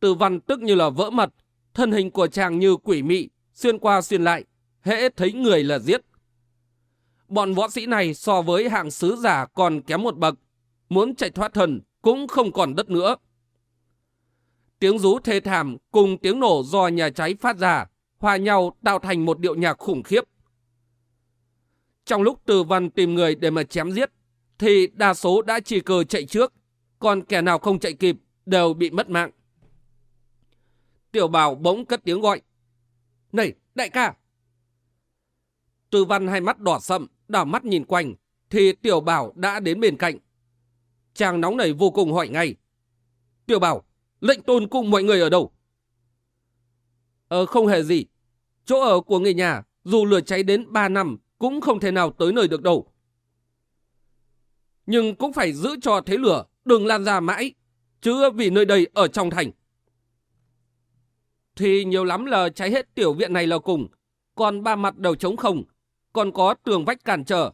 Từ văn tức như là vỡ mật, thân hình của chàng như quỷ mị, xuyên qua xuyên lại, hễ thấy người là giết. Bọn võ sĩ này so với hạng sứ giả còn kém một bậc, muốn chạy thoát thần cũng không còn đất nữa. Tiếng rú thê thảm cùng tiếng nổ do nhà cháy phát ra, hòa nhau tạo thành một điệu nhạc khủng khiếp. Trong lúc Từ Văn tìm người để mà chém giết, thì đa số đã chỉ cờ chạy trước, còn kẻ nào không chạy kịp đều bị mất mạng. Tiểu Bảo bỗng cất tiếng gọi. Này, đại ca! Từ Văn hai mắt đỏ sậm, đảo mắt nhìn quanh, thì Tiểu Bảo đã đến bên cạnh. Chàng nóng nảy vô cùng hỏi ngay. Tiểu Bảo, lệnh tôn cùng mọi người ở đâu? Ờ, không hề gì. Chỗ ở của người nhà, dù lửa cháy đến 3 năm, cũng không thể nào tới nơi được đâu. Nhưng cũng phải giữ cho thế lửa, đừng lan ra mãi, chứ vì nơi đây ở trong thành. Thì nhiều lắm là cháy hết tiểu viện này là cùng, còn ba mặt đều trống không, còn có tường vách cản trở.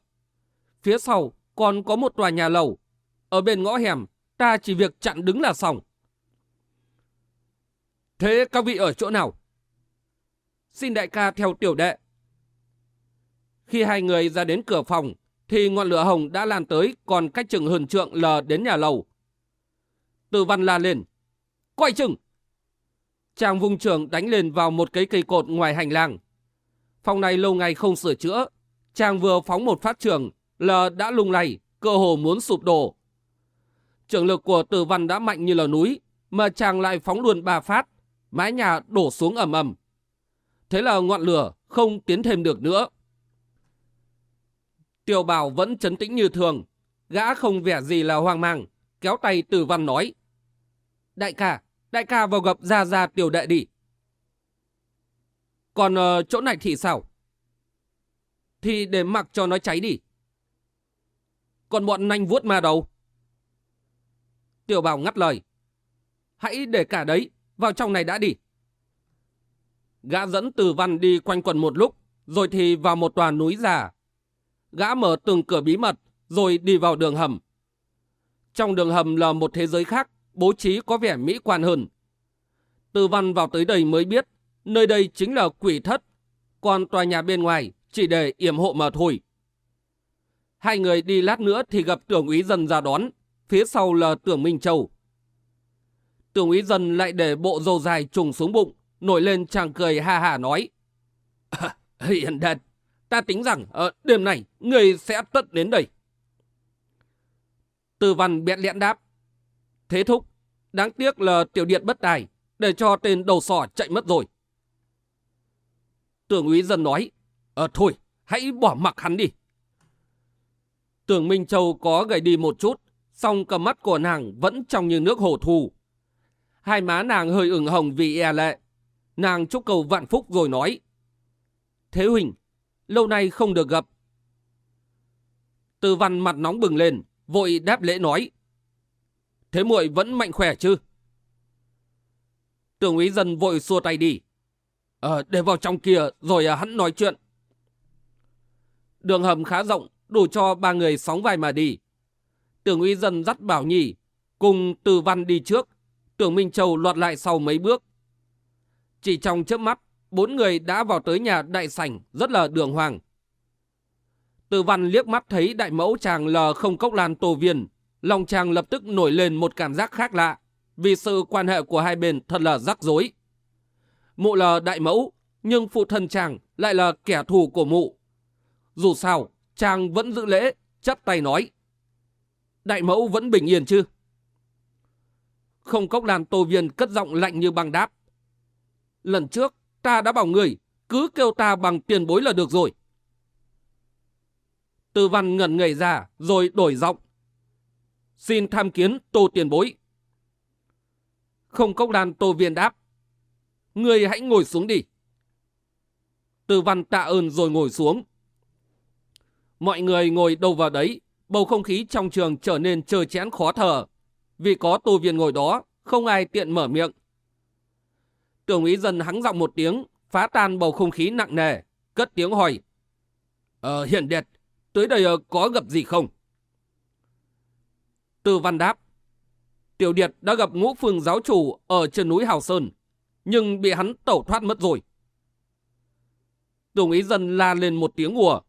Phía sau còn có một tòa nhà lầu, ở bên ngõ hẻm, ta chỉ việc chặn đứng là xong. Thế các vị ở chỗ nào? Xin đại ca theo tiểu đệ. Khi hai người ra đến cửa phòng, thì ngọn lửa hồng đã lan tới còn cách chừng hơn trượng lờ đến nhà lầu. Từ văn la lên. Quay chừng! Chàng vùng trường đánh lên vào một cây cây cột ngoài hành lang. Phòng này lâu ngày không sửa chữa. Chàng vừa phóng một phát trường lờ đã lung lay, cơ hồ muốn sụp đổ. Trường lực của Từ văn đã mạnh như là núi, mà chàng lại phóng luôn ba phát, mái nhà đổ xuống ầm ầm. Thế là ngọn lửa không tiến thêm được nữa. Tiểu bảo vẫn chấn tĩnh như thường, gã không vẻ gì là hoang mang, kéo tay tử văn nói. Đại ca, đại ca vào gặp ra ra tiểu đệ đi. Còn uh, chỗ này thì sao? Thì để mặc cho nó cháy đi. Còn bọn nanh vuốt ma đâu? Tiểu bảo ngắt lời. Hãy để cả đấy, vào trong này đã đi. Gã dẫn từ văn đi quanh quần một lúc, rồi thì vào một tòa núi già. Gã mở từng cửa bí mật, rồi đi vào đường hầm. Trong đường hầm là một thế giới khác, bố trí có vẻ mỹ quan hơn. Từ văn vào tới đây mới biết, nơi đây chính là quỷ thất, còn tòa nhà bên ngoài chỉ để yểm hộ mà thôi. Hai người đi lát nữa thì gặp tưởng úy dân ra đón, phía sau là tưởng Minh Châu. Tưởng úy dân lại để bộ dầu dài trùng xuống bụng, nổi lên chàng cười ha ha nói. À, *laughs* hiện đẹp, ta tính rằng ở đêm này người sẽ tất đến đây. Từ văn biện liễn đáp. Thế thúc, đáng tiếc là tiểu điện bất tài, để cho tên đầu sỏ chạy mất rồi. Tưởng úy dân nói, Ờ thôi, hãy bỏ mặc hắn đi. Tưởng Minh Châu có gầy đi một chút, song cầm mắt của nàng vẫn trong như nước hồ thù. Hai má nàng hơi ửng hồng vì e lệ. Nàng chúc cầu vạn phúc rồi nói. Thế Huỳnh, lâu nay không được gặp. Từ văn mặt nóng bừng lên, vội đáp lễ nói. Thế muội vẫn mạnh khỏe chứ? Tưởng úy dân vội xua tay đi. Ờ, để vào trong kia rồi à, hắn nói chuyện. Đường hầm khá rộng, đủ cho ba người sóng vai mà đi. Tưởng uy dân dắt Bảo Nhi, cùng Từ Văn đi trước, Tưởng Minh Châu loạt lại sau mấy bước. Chỉ trong chớp mắt, bốn người đã vào tới nhà đại sảnh rất là đường hoàng. Từ Văn liếc mắt thấy đại mẫu chàng lờ không cốc lan tổ viên, lòng chàng lập tức nổi lên một cảm giác khác lạ, vì sự quan hệ của hai bên thật là rắc rối. Mụ là đại mẫu, nhưng phụ thân chàng lại là kẻ thù của mụ. Dù sao, chàng vẫn giữ lễ, chắp tay nói. Đại mẫu vẫn bình yên chứ? Không cốc đàn tô viên cất giọng lạnh như băng đáp. Lần trước, ta đã bảo người, cứ kêu ta bằng tiền bối là được rồi. Tư văn ngẩn người ra, rồi đổi giọng. Xin tham kiến tô tiền bối. Không cốc đàn tô viên đáp. Người hãy ngồi xuống đi. Từ văn tạ ơn rồi ngồi xuống. Mọi người ngồi đâu vào đấy, bầu không khí trong trường trở nên trơ chẽn khó thở. Vì có tô viên ngồi đó, không ai tiện mở miệng. Tưởng úy dân hắng giọng một tiếng, phá tan bầu không khí nặng nề, cất tiếng hỏi. Ờ, hiền đẹp, tới đây ờ, có gặp gì không? Tư văn đáp. Tiểu Điệt đã gặp ngũ phương giáo chủ ở trên núi Hào Sơn, nhưng bị hắn tẩu thoát mất rồi. Tưởng ý dân la lên một tiếng ùa.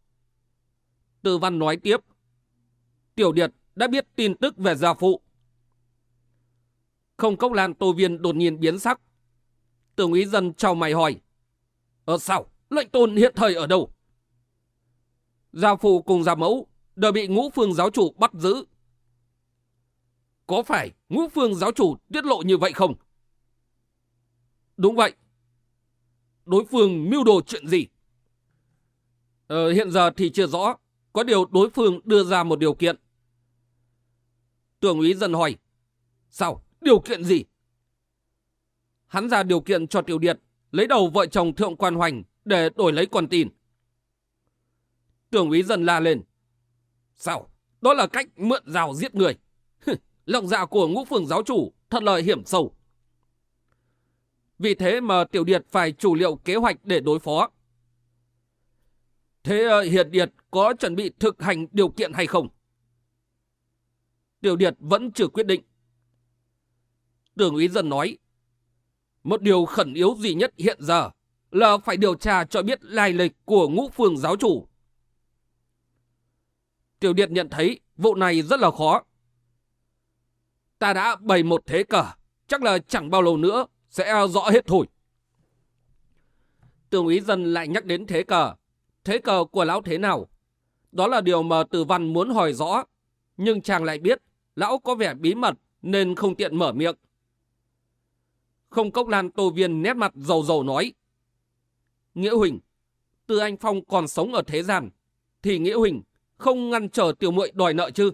Tư văn nói tiếp. Tiểu Điệt đã biết tin tức về gia phụ. Không cốc lan tô viên đột nhiên biến sắc. Tưởng úy dân chào mày hỏi. Ở sao? Lệnh tôn hiện thời ở đâu? Gia phụ cùng gia mẫu đều bị ngũ phương giáo chủ bắt giữ. Có phải ngũ phương giáo chủ tiết lộ như vậy không? Đúng vậy. Đối phương mưu đồ chuyện gì? Ờ, hiện giờ thì chưa rõ. Có điều đối phương đưa ra một điều kiện. Tưởng úy dân hỏi. Sao? Điều kiện gì? Hắn ra điều kiện cho tiểu điệt lấy đầu vợ chồng thượng quan hoành để đổi lấy con tin. Tưởng úy dần la lên. Sao? Đó là cách mượn rào giết người. Lòng dạ của ngũ phường giáo chủ thật là hiểm sâu. Vì thế mà Tiểu Điệt phải chủ liệu kế hoạch để đối phó. Thế ờ, hiện Điệt có chuẩn bị thực hành điều kiện hay không? Tiểu Điệt vẫn chưa quyết định. Tưởng úy dân nói, một điều khẩn yếu duy nhất hiện giờ là phải điều tra cho biết lai lịch của ngũ phương giáo chủ. Tiểu Điệt nhận thấy vụ này rất là khó. Ta đã bày một thế cờ, chắc là chẳng bao lâu nữa sẽ rõ hết thôi. Tường úy dân lại nhắc đến thế cờ. Thế cờ của lão thế nào? Đó là điều mà Từ Văn muốn hỏi rõ. Nhưng chàng lại biết lão có vẻ bí mật nên không tiện mở miệng. Không cốc lan tô viên nét mặt dầu dầu nói. Nghĩa Huỳnh, tư anh Phong còn sống ở thế gian, thì Nghĩa Huỳnh không ngăn trở tiểu muội đòi nợ chứ?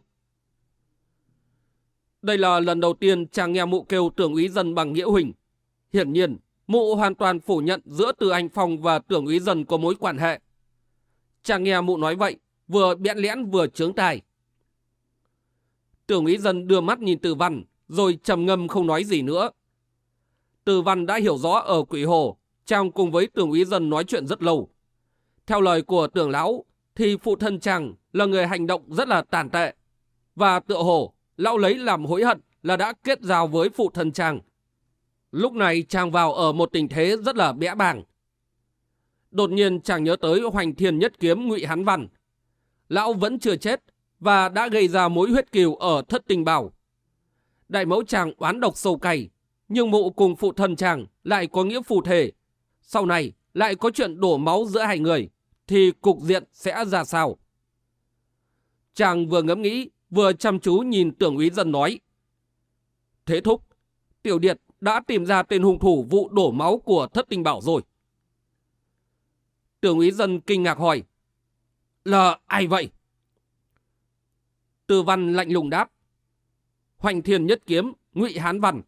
Đây là lần đầu tiên chàng nghe mụ kêu tưởng úy dân bằng Nghĩa Huỳnh. Hiển nhiên, mụ hoàn toàn phủ nhận giữa tư anh Phong và tưởng úy dân có mối quan hệ. Chàng nghe mụ nói vậy, vừa bẽn lẽn vừa trướng tài. Tưởng úy dân đưa mắt nhìn từ văn, rồi trầm ngâm không nói gì nữa. Từ văn đã hiểu rõ ở quỷ hồ, chàng cùng với tưởng úy dân nói chuyện rất lâu. Theo lời của tưởng lão, thì phụ thân chàng là người hành động rất là tàn tệ. Và tựa hồ, lão lấy làm hối hận là đã kết giao với phụ thân chàng. Lúc này chàng vào ở một tình thế rất là bẽ bàng. Đột nhiên chàng nhớ tới hoành thiên nhất kiếm ngụy Hán Văn. Lão vẫn chưa chết và đã gây ra mối huyết kiều ở thất tình bảo. Đại mẫu chàng oán độc sâu cày nhưng mụ cùng phụ thân chàng lại có nghĩa phù thể. Sau này lại có chuyện đổ máu giữa hai người, thì cục diện sẽ ra sao? Chàng vừa ngẫm nghĩ, vừa chăm chú nhìn tưởng úy dân nói. Thế thúc, tiểu điệt đã tìm ra tên hung thủ vụ đổ máu của thất tình bảo rồi. Tưởng úy dân kinh ngạc hỏi. Là ai vậy? Từ văn lạnh lùng đáp. Hoành thiền nhất kiếm, ngụy hán văn.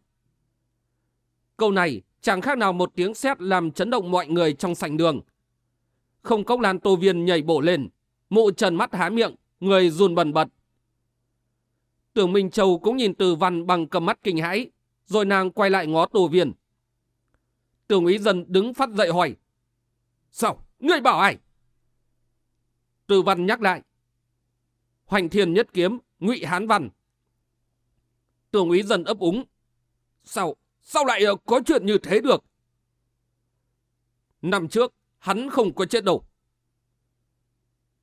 Câu này chẳng khác nào một tiếng sét làm chấn động mọi người trong sảnh đường. Không cốc lan tô viên nhảy bổ lên, mụ trần mắt há miệng, người run bần bật. Tưởng Minh Châu cũng nhìn từ văn bằng cầm mắt kinh hãi, rồi nàng quay lại ngó tô viên. Tưởng úy dân đứng phát dậy hỏi. Sao? Ngươi bảo ai? Từ văn nhắc lại. Hoành thiên nhất kiếm, ngụy hán văn. Tưởng úy dân ấp úng. Sao? Sao lại ờ, có chuyện như thế được? Năm trước, hắn không có chết đâu.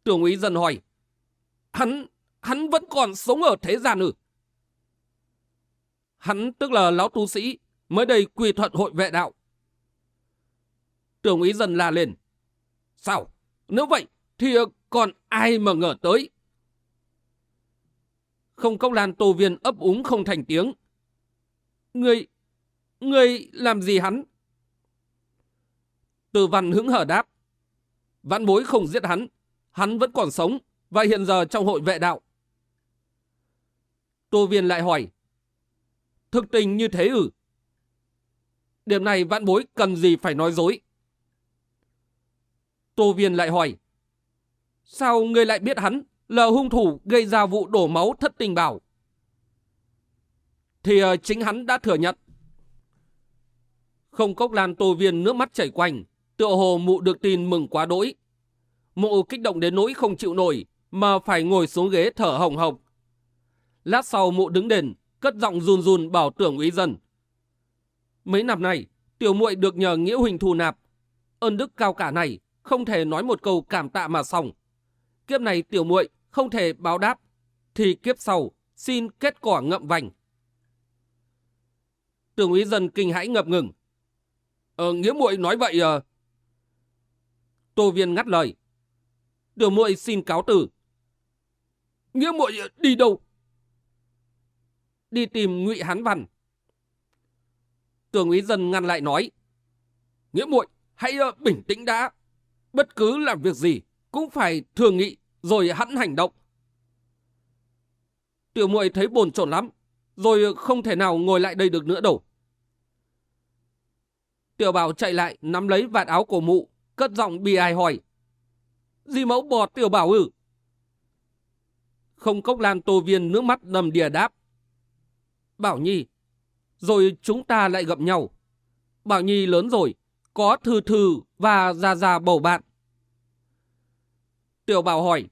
Tưởng úy dân hỏi. Hắn, hắn vẫn còn sống ở thế gian ư? Hắn tức là lão tu sĩ, mới đây quy thuận hội vệ đạo. Tưởng úy dân la lên. Sao? Nếu vậy thì ờ, còn ai mà ngờ tới? Không công lan tô viên ấp úng không thành tiếng. Người, người làm gì hắn? Từ văn hứng hở đáp. Vãn bối không giết hắn. Hắn vẫn còn sống và hiện giờ trong hội vệ đạo. Tô viên lại hỏi. Thực tình như thế ư? Điểm này vạn bối cần gì phải nói dối. Tô Viên lại hỏi. Sao ngươi lại biết hắn là hung thủ gây ra vụ đổ máu thất tình bảo? Thì ờ, chính hắn đã thừa nhận. Không cốc lan Tô Viên nước mắt chảy quanh, tựa hồ mụ được tin mừng quá đỗi. Mụ kích động đến nỗi không chịu nổi, mà phải ngồi xuống ghế thở hồng hộc. Lát sau mụ đứng đền, cất giọng run run bảo tưởng úy dân. Mấy năm nay, tiểu muội được nhờ nghĩa huỳnh thù nạp. Ơn đức cao cả này, không thể nói một câu cảm tạ mà xong. Kiếp này tiểu muội không thể báo đáp, thì kiếp sau xin kết quả ngậm vành. Tưởng úy dân kinh hãi ngập ngừng. Ờ, nghĩa muội nói vậy à? Tô viên ngắt lời. Tiểu muội xin cáo từ. Nghĩa muội ờ, đi đâu? Đi tìm ngụy Hán Văn. Tường úy dân ngăn lại nói. Nghĩa muội hãy uh, bình tĩnh đã. Bất cứ làm việc gì cũng phải thường nghị rồi hẵn hành động. Tiểu muội thấy bồn chồn lắm, rồi không thể nào ngồi lại đây được nữa đâu. Tiểu bảo chạy lại nắm lấy vạt áo của mụ, cất giọng bi ai hỏi. Di mẫu bỏ tiểu bảo ư? Không cốc lan tô viên nước mắt đầm đìa đáp. Bảo Nhi, rồi chúng ta lại gặp nhau. Bảo Nhi lớn rồi, có thư thư và già già bầu bạn. Tiểu Bảo hỏi,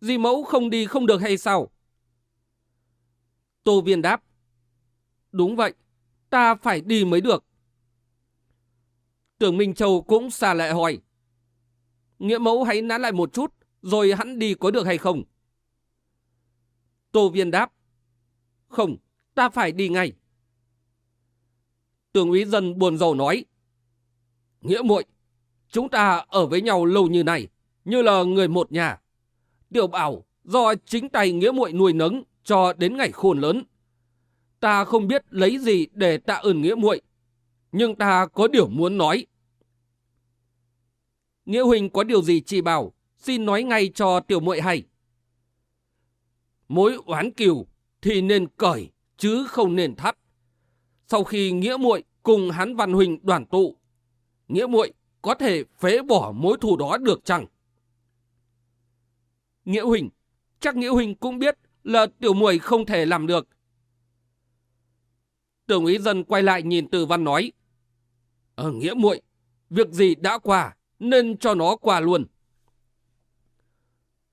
Di mẫu không đi không được hay sao? Tô Viên đáp, đúng vậy, ta phải đi mới được. Tưởng Minh Châu cũng xa lệ hỏi, Nghĩa mẫu hãy nán lại một chút, rồi hắn đi có được hay không? Tô Viên đáp, không, ta phải đi ngay. Tưởng úy dân buồn rầu nói, Nghĩa muội, chúng ta ở với nhau lâu như này, như là người một nhà. Tiểu bảo do chính tay nghĩa muội nuôi nấng cho đến ngày khôn lớn. Ta không biết lấy gì để tạ ơn nghĩa muội, nhưng ta có điều muốn nói. Nghĩa huynh có điều gì chỉ bảo, xin nói ngay cho tiểu muội hay. Mối oán kiều thì nên cởi chứ không nên thắt. Sau khi nghĩa muội cùng hắn văn huynh đoàn tụ, nghĩa muội có thể phế bỏ mối thù đó được chăng? Nghĩa huynh, chắc nghĩa huynh cũng biết là tiểu muội không thể làm được. Tưởng úy dân quay lại nhìn Từ Văn nói, Ờ, nghĩa muội, việc gì đã qua, nên cho nó qua luôn.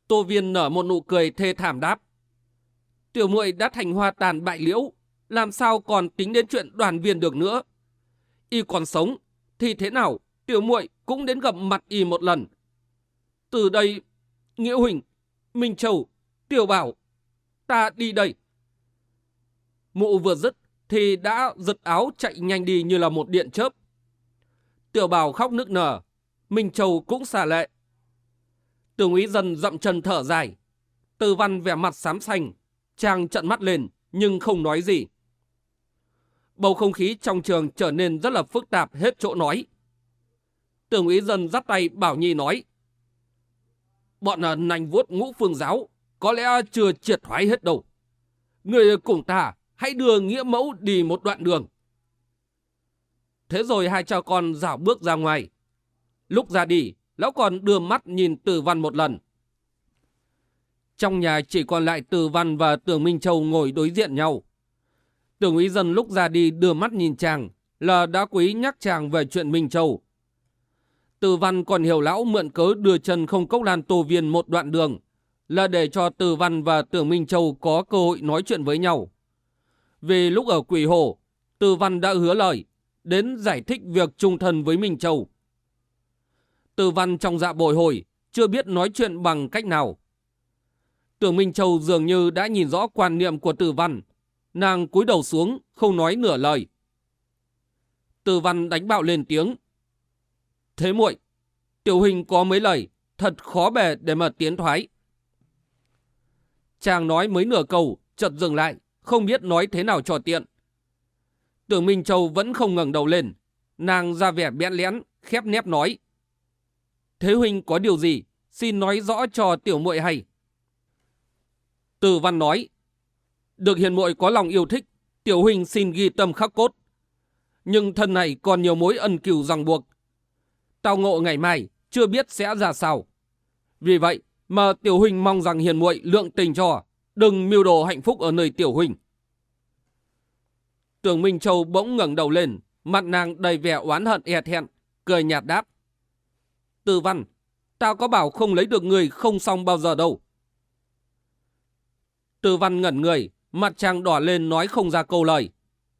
Tô Viên nở một nụ cười thê thảm đáp. Tiểu muội đã thành hoa tàn bại liễu, làm sao còn tính đến chuyện đoàn viên được nữa. Y còn sống, thì thế nào, tiểu muội cũng đến gặp mặt y một lần. Từ đây, Nghĩa Huỳnh, Minh Châu, Tiểu Bảo, ta đi đây. Mụ vừa dứt, thì đã giật áo chạy nhanh đi như là một điện chớp. Tiểu Bảo khóc nức nở, Minh Châu cũng xả lệ. Tường úy dân dậm chân thở dài. Tư văn vẻ mặt xám xanh, chàng trận mắt lên nhưng không nói gì. Bầu không khí trong trường trở nên rất là phức tạp hết chỗ nói. Tường úy dân dắt tay Bảo Nhi nói. Bọn à, nành vuốt ngũ phương giáo có lẽ chưa triệt thoái hết đâu. Người cùng ta hãy đưa nghĩa mẫu đi một đoạn đường. Thế rồi hai cha con dạo bước ra ngoài. Lúc ra đi, lão còn đưa mắt nhìn Từ Văn một lần. Trong nhà chỉ còn lại Từ Văn và Tường Minh Châu ngồi đối diện nhau. Tường úy dân lúc ra đi đưa mắt nhìn chàng là đã quý nhắc chàng về chuyện Minh Châu. Từ Văn còn hiểu lão mượn cớ đưa chân không cốc lan tô viên một đoạn đường là để cho Từ Văn và Tường Minh Châu có cơ hội nói chuyện với nhau. Vì lúc ở Quỷ Hồ, Từ Văn đã hứa lời đến giải thích việc trung thân với Minh Châu. Từ văn trong dạ bồi hồi, chưa biết nói chuyện bằng cách nào. Tưởng Minh Châu dường như đã nhìn rõ quan niệm của Từ văn. Nàng cúi đầu xuống, không nói nửa lời. Từ văn đánh bạo lên tiếng. Thế muội, tiểu hình có mấy lời, thật khó bề để mà tiến thoái. Chàng nói mới nửa câu, chợt dừng lại, không biết nói thế nào cho tiện. Tưởng Minh Châu vẫn không ngẩng đầu lên. Nàng ra vẻ bẽn lẽn, khép nép nói. Thế huynh có điều gì? Xin nói rõ cho tiểu muội hay. Từ văn nói. Được hiền muội có lòng yêu thích, tiểu huynh xin ghi tâm khắc cốt. nhưng thân này còn nhiều mối ân cừu ràng buộc. Tao ngộ ngày mai, chưa biết sẽ ra sao. Vì vậy mà tiểu huynh mong rằng hiền muội lượng tình cho, đừng mưu đồ hạnh phúc ở nơi tiểu huynh. Tưởng Minh Châu bỗng ngẩng đầu lên, mặt nàng đầy vẻ oán hận e thẹn, cười nhạt đáp. Từ văn, tao có bảo không lấy được người không xong bao giờ đâu. Từ văn ngẩn người, mặt chàng đỏ lên nói không ra câu lời.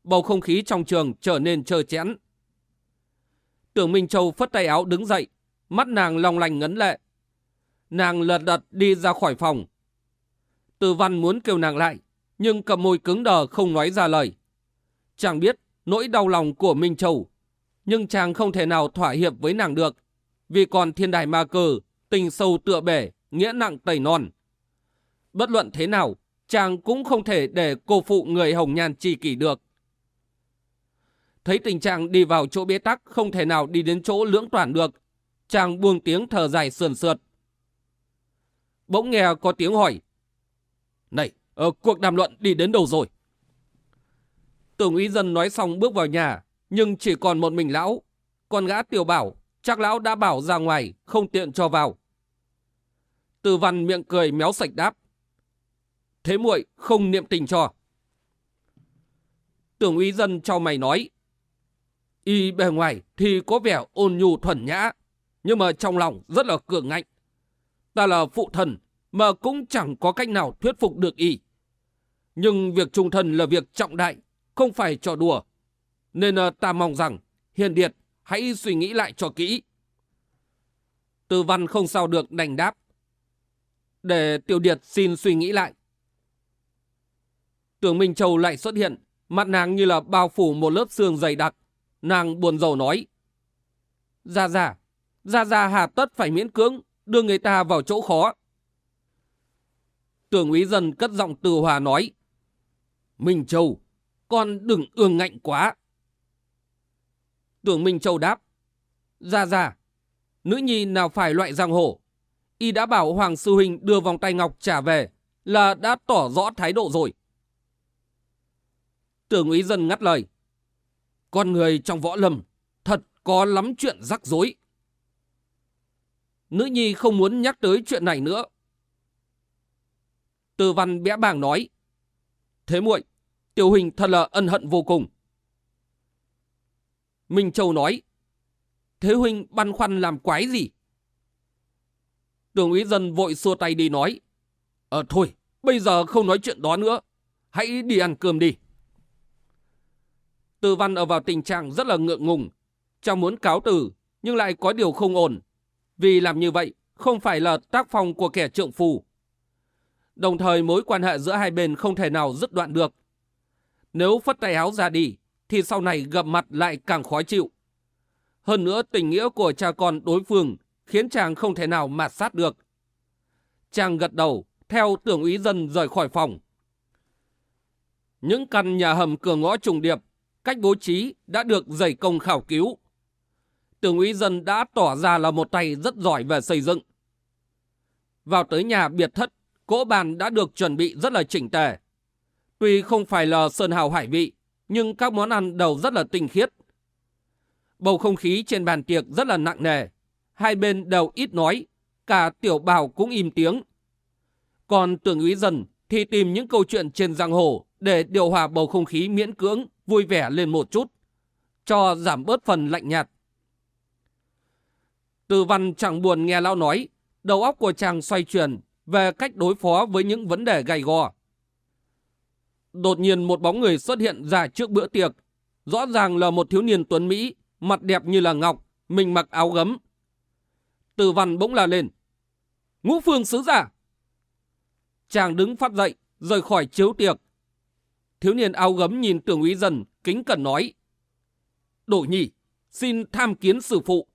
Bầu không khí trong trường trở nên trơ chẽn. Tưởng Minh Châu phất tay áo đứng dậy, mắt nàng long lành ngấn lệ. Nàng lật đật đi ra khỏi phòng. Từ văn muốn kêu nàng lại, nhưng cầm môi cứng đờ không nói ra lời. Chàng biết nỗi đau lòng của Minh Châu, nhưng chàng không thể nào thỏa hiệp với nàng được, vì còn thiên đài ma cờ, tình sâu tựa bể, nghĩa nặng tẩy non. Bất luận thế nào, chàng cũng không thể để cô phụ người hồng nhan chi kỷ được. Thấy tình trạng đi vào chỗ bế tắc không thể nào đi đến chỗ lưỡng toàn được, chàng buông tiếng thở dài sườn sượt. Bỗng nghe có tiếng hỏi. Này, ờ, cuộc đàm luận đi đến đâu rồi? Tưởng úy dân nói xong bước vào nhà, nhưng chỉ còn một mình lão. Con gã tiểu bảo, chắc lão đã bảo ra ngoài, không tiện cho vào. Từ văn miệng cười méo sạch đáp. Thế muội không niệm tình cho. Tưởng úy dân cho mày nói. Y bề ngoài thì có vẻ ôn nhu thuần nhã, nhưng mà trong lòng rất là cường ngạnh. Ta là phụ thần, mà cũng chẳng có cách nào thuyết phục được y. Nhưng việc trung thần là việc trọng đại, không phải trò đùa. Nên ờ, ta mong rằng, Hiền Điệt hãy suy nghĩ lại cho kỹ. Tư văn không sao được đành đáp. Để Tiểu Điệt xin suy nghĩ lại. Tưởng Minh Châu lại xuất hiện, mặt nàng như là bao phủ một lớp xương dày đặc. Nàng buồn rầu nói. Ra ra, ra ra hà tất phải miễn cưỡng, đưa người ta vào chỗ khó. Tưởng úy dân cất giọng từ hòa nói. Minh Châu, con đừng ương ngạnh quá. Tưởng Minh Châu đáp. Ra ra, nữ nhi nào phải loại giang hồ. Y đã bảo Hoàng Sư Huynh đưa vòng tay ngọc trả về là đã tỏ rõ thái độ rồi. Tưởng úy dân ngắt lời. Con người trong võ lâm thật có lắm chuyện rắc rối. Nữ nhi không muốn nhắc tới chuyện này nữa. Từ văn bẽ bàng nói. Thế muội, tiểu hình thật là ân hận vô cùng. Minh Châu nói. Thế huynh băn khoăn làm quái gì? Đường úy dân vội xua tay đi nói. Ờ thôi, bây giờ không nói chuyện đó nữa. Hãy đi ăn cơm đi. Tư văn ở vào tình trạng rất là ngượng ngùng. Chàng muốn cáo từ, nhưng lại có điều không ổn. Vì làm như vậy không phải là tác phong của kẻ trượng phù. Đồng thời mối quan hệ giữa hai bên không thể nào dứt đoạn được. Nếu phất tay áo ra đi, thì sau này gặp mặt lại càng khó chịu. Hơn nữa tình nghĩa của cha con đối phương khiến chàng không thể nào mạt sát được. Chàng gật đầu, theo tưởng úy dân rời khỏi phòng. Những căn nhà hầm cửa ngõ trùng điệp, cách bố trí đã được dày công khảo cứu. Tưởng úy dân đã tỏ ra là một tay rất giỏi về xây dựng. Vào tới nhà biệt thất, cỗ bàn đã được chuẩn bị rất là chỉnh tề. Tuy không phải là sơn hào hải vị, nhưng các món ăn đều rất là tinh khiết. Bầu không khí trên bàn tiệc rất là nặng nề. Hai bên đều ít nói, cả tiểu bào cũng im tiếng. Còn tưởng úy dần thì tìm những câu chuyện trên giang hồ để điều hòa bầu không khí miễn cưỡng, vui vẻ lên một chút, cho giảm bớt phần lạnh nhạt. Từ văn chẳng buồn nghe lão nói, đầu óc của chàng xoay chuyển về cách đối phó với những vấn đề gay go. Đột nhiên một bóng người xuất hiện ra trước bữa tiệc. Rõ ràng là một thiếu niên tuấn Mỹ, mặt đẹp như là ngọc, mình mặc áo gấm. Từ văn bỗng la lên. Ngũ phương sứ giả! Chàng đứng phát dậy, rời khỏi chiếu tiệc. Thiếu niên áo gấm nhìn tưởng úy dần, kính cẩn nói. Đổi nhỉ, xin tham kiến sư phụ.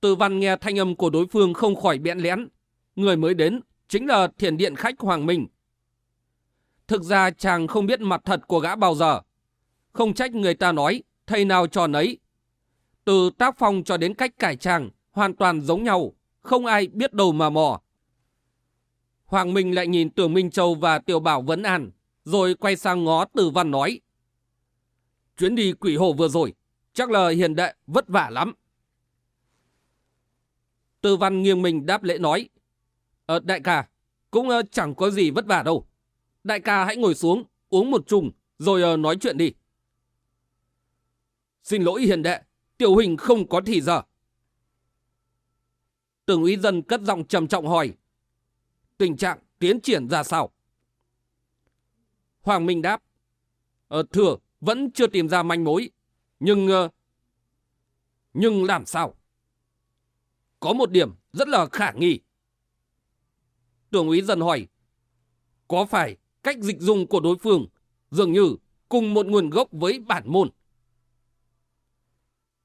Từ văn nghe thanh âm của đối phương không khỏi bẽn lẽn. Người mới đến chính là thiền điện khách Hoàng Minh. Thực ra chàng không biết mặt thật của gã bao giờ. Không trách người ta nói, thầy nào trò nấy. Từ tác phong cho đến cách cải trang, hoàn toàn giống nhau, không ai biết đâu mà mò. Hoàng Minh lại nhìn Tưởng Minh Châu và Tiểu Bảo Vấn An, rồi quay sang ngó Tử Văn nói. chuyến đi quỷ hồ vừa rồi, chắc là hiền đệ vất vả lắm. Tư văn nghiêng mình đáp lễ nói. Ờ, đại ca, cũng uh, chẳng có gì vất vả đâu. Đại ca hãy ngồi xuống, uống một chung, rồi uh, nói chuyện đi. Xin lỗi hiền đệ, tiểu hình không có thì giờ. Tưởng úy dân cất giọng trầm trọng hỏi. Tình trạng tiến triển ra sao? Hoàng Minh đáp. Ờ, thưa, vẫn chưa tìm ra manh mối. Nhưng... Uh, nhưng làm sao? Có một điểm rất là khả nghi. Tưởng úy dần hỏi. Có phải cách dịch dùng của đối phương dường như cùng một nguồn gốc với bản môn?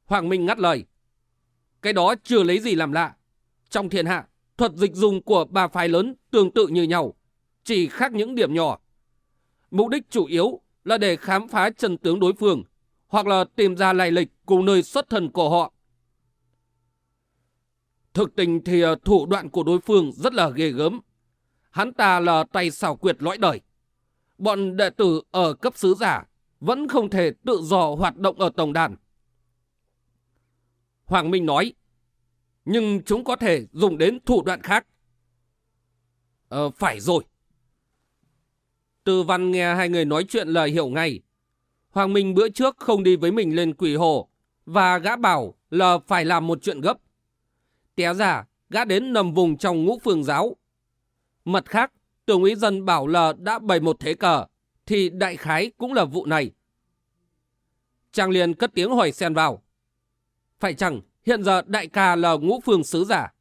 Hoàng Minh ngắt lời. Cái đó chưa lấy gì làm lạ. Trong thiên hạ, thuật dịch dùng của ba phái lớn tương tự như nhau, chỉ khác những điểm nhỏ. Mục đích chủ yếu là để khám phá chân tướng đối phương, hoặc là tìm ra lai lịch cùng nơi xuất thân của họ. Thực tình thì ờ, thủ đoạn của đối phương rất là ghê gớm. Hắn ta là tay xảo quyệt lõi đời. Bọn đệ tử ở cấp sứ giả vẫn không thể tự do hoạt động ở tổng đàn. Hoàng Minh nói, nhưng chúng có thể dùng đến thủ đoạn khác. Ờ, phải rồi. Tư văn nghe hai người nói chuyện lời hiểu ngay. Hoàng Minh bữa trước không đi với mình lên quỷ hồ, và gã bảo là phải làm một chuyện gấp. Té ra, gã đến nằm vùng trong ngũ phương giáo mặt khác, tưởng ý dân bảo là đã bày một thế cờ, thì đại khái cũng là vụ này. Trang liền cất tiếng hỏi xen vào. Phải chăng hiện giờ đại ca là ngũ phương sứ giả?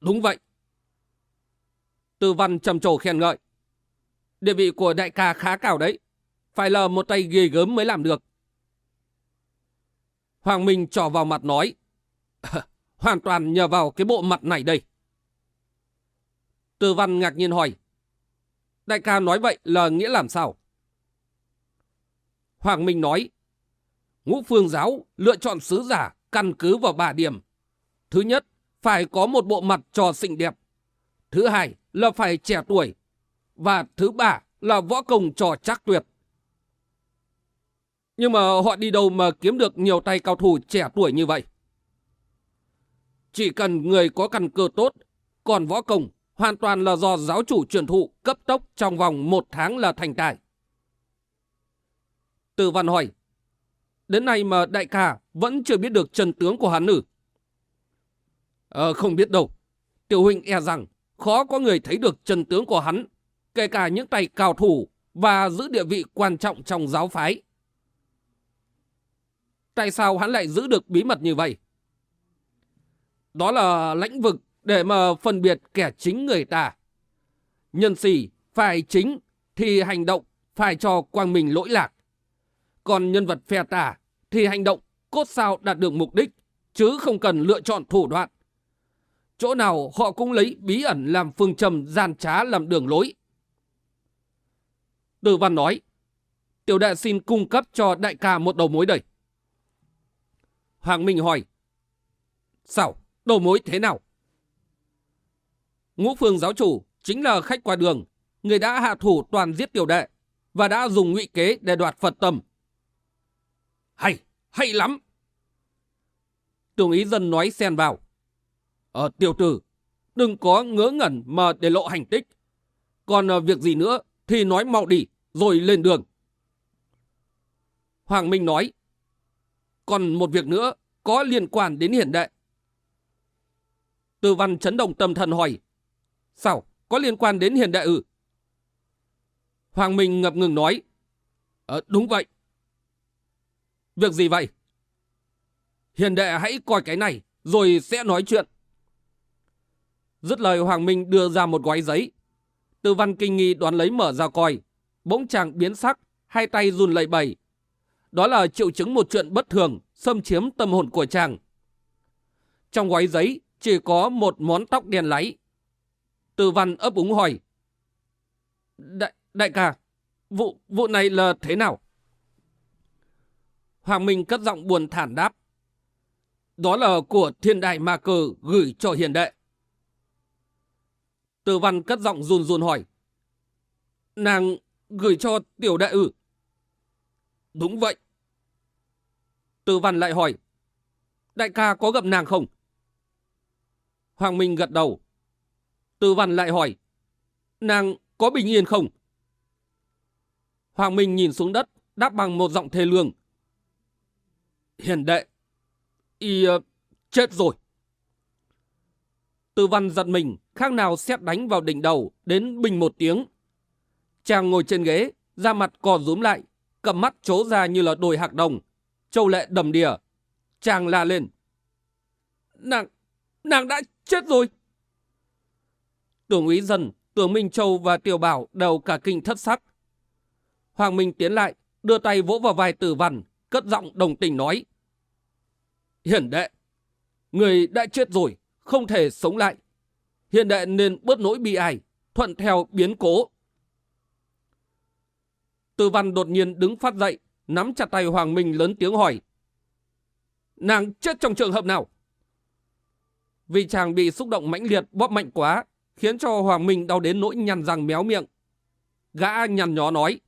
Đúng vậy. Tư văn trầm trồ khen ngợi. Địa vị của đại ca khá cao đấy. Phải là một tay ghê gớm mới làm được. Hoàng Minh trò vào mặt nói. *laughs* Hoàn toàn nhờ vào cái bộ mặt này đây. Từ văn ngạc nhiên hỏi. Đại ca nói vậy là nghĩa làm sao? Hoàng Minh nói. Ngũ phương giáo lựa chọn sứ giả căn cứ vào ba điểm. Thứ nhất, phải có một bộ mặt trò xinh đẹp. Thứ hai là phải trẻ tuổi. Và thứ ba là võ công trò chắc tuyệt. Nhưng mà họ đi đâu mà kiếm được nhiều tay cao thủ trẻ tuổi như vậy? Chỉ cần người có căn cơ tốt, còn võ công hoàn toàn là do giáo chủ truyền thụ cấp tốc trong vòng một tháng là thành tài. Từ văn hỏi, đến nay mà đại ca vẫn chưa biết được chân tướng của hắn nữ. Ờ, không biết đâu. Tiểu huynh e rằng khó có người thấy được chân tướng của hắn, kể cả những tay cao thủ và giữ địa vị quan trọng trong giáo phái. Tại sao hắn lại giữ được bí mật như vậy? Đó là lãnh vực để mà phân biệt kẻ chính người ta. Nhân sĩ phải chính thì hành động phải cho quang minh lỗi lạc. Còn nhân vật phe tà thì hành động cốt sao đạt được mục đích, chứ không cần lựa chọn thủ đoạn. Chỗ nào họ cũng lấy bí ẩn làm phương trầm gian trá làm đường lối. Từ văn nói, tiểu đệ xin cung cấp cho đại ca một đầu mối đây. Hoàng Minh hỏi, sao, đầu mối thế nào? Ngũ phương giáo chủ chính là khách qua đường, người đã hạ thủ toàn giết tiểu đệ và đã dùng ngụy kế để đoạt Phật tâm. Hay, hay lắm. Tưởng ý dân nói xen vào. Ờ, tiểu tử, đừng có ngớ ngẩn mà để lộ hành tích. Còn uh, việc gì nữa thì nói mau đi, rồi lên đường. Hoàng Minh nói. Còn một việc nữa có liên quan đến hiển đệ. Tư văn chấn động tâm thần hỏi. Sao? Có liên quan đến hiền đệ ư? Hoàng Minh ngập ngừng nói. Ờ, đúng vậy. Việc gì vậy? Hiền đệ hãy coi cái này, rồi sẽ nói chuyện. Dứt lời Hoàng Minh đưa ra một gói giấy. Tư văn kinh nghi đoán lấy mở ra coi. Bỗng chàng biến sắc, hai tay run lẩy bẩy. Đó là triệu chứng một chuyện bất thường, xâm chiếm tâm hồn của chàng. Trong gói giấy chỉ có một món tóc đen láy. Tư văn ấp úng hỏi. Đại, đại ca, vụ, vụ này là thế nào? Hoàng Minh cất giọng buồn thản đáp. Đó là của thiên đại ma cờ gửi cho hiền đệ. Tư văn cất giọng run run hỏi. Nàng gửi cho tiểu đệ ư? Đúng vậy. Từ văn lại hỏi. Đại ca có gặp nàng không? Hoàng Minh gật đầu. Từ văn lại hỏi. Nàng có bình yên không? Hoàng Minh nhìn xuống đất, đáp bằng một giọng thê lương. Hiền đệ, y uh, chết rồi. Tư văn giật mình, khác nào xét đánh vào đỉnh đầu, đến bình một tiếng. Chàng ngồi trên ghế, da mặt cò rúm lại, cầm mắt trố ra như là đồi hạc đồng. Châu lệ đầm đìa. Chàng la lên. Nàng, nàng đã chết rồi. Tưởng úy dân, tưởng Minh Châu và Tiểu Bảo đều cả kinh thất sắc. Hoàng Minh tiến lại, đưa tay vỗ vào vai tử văn, cất giọng đồng tình nói. Hiển đệ, người đã chết rồi, không thể sống lại. Hiển đệ nên bớt nỗi bi ai, thuận theo biến cố. Tư văn đột nhiên đứng phát dậy, nắm chặt tay Hoàng Minh lớn tiếng hỏi. Nàng chết trong trường hợp nào? Vì chàng bị xúc động mãnh liệt bóp mạnh quá, khiến cho Hoàng Minh đau đến nỗi nhăn răng méo miệng. Gã nhăn nhó nói.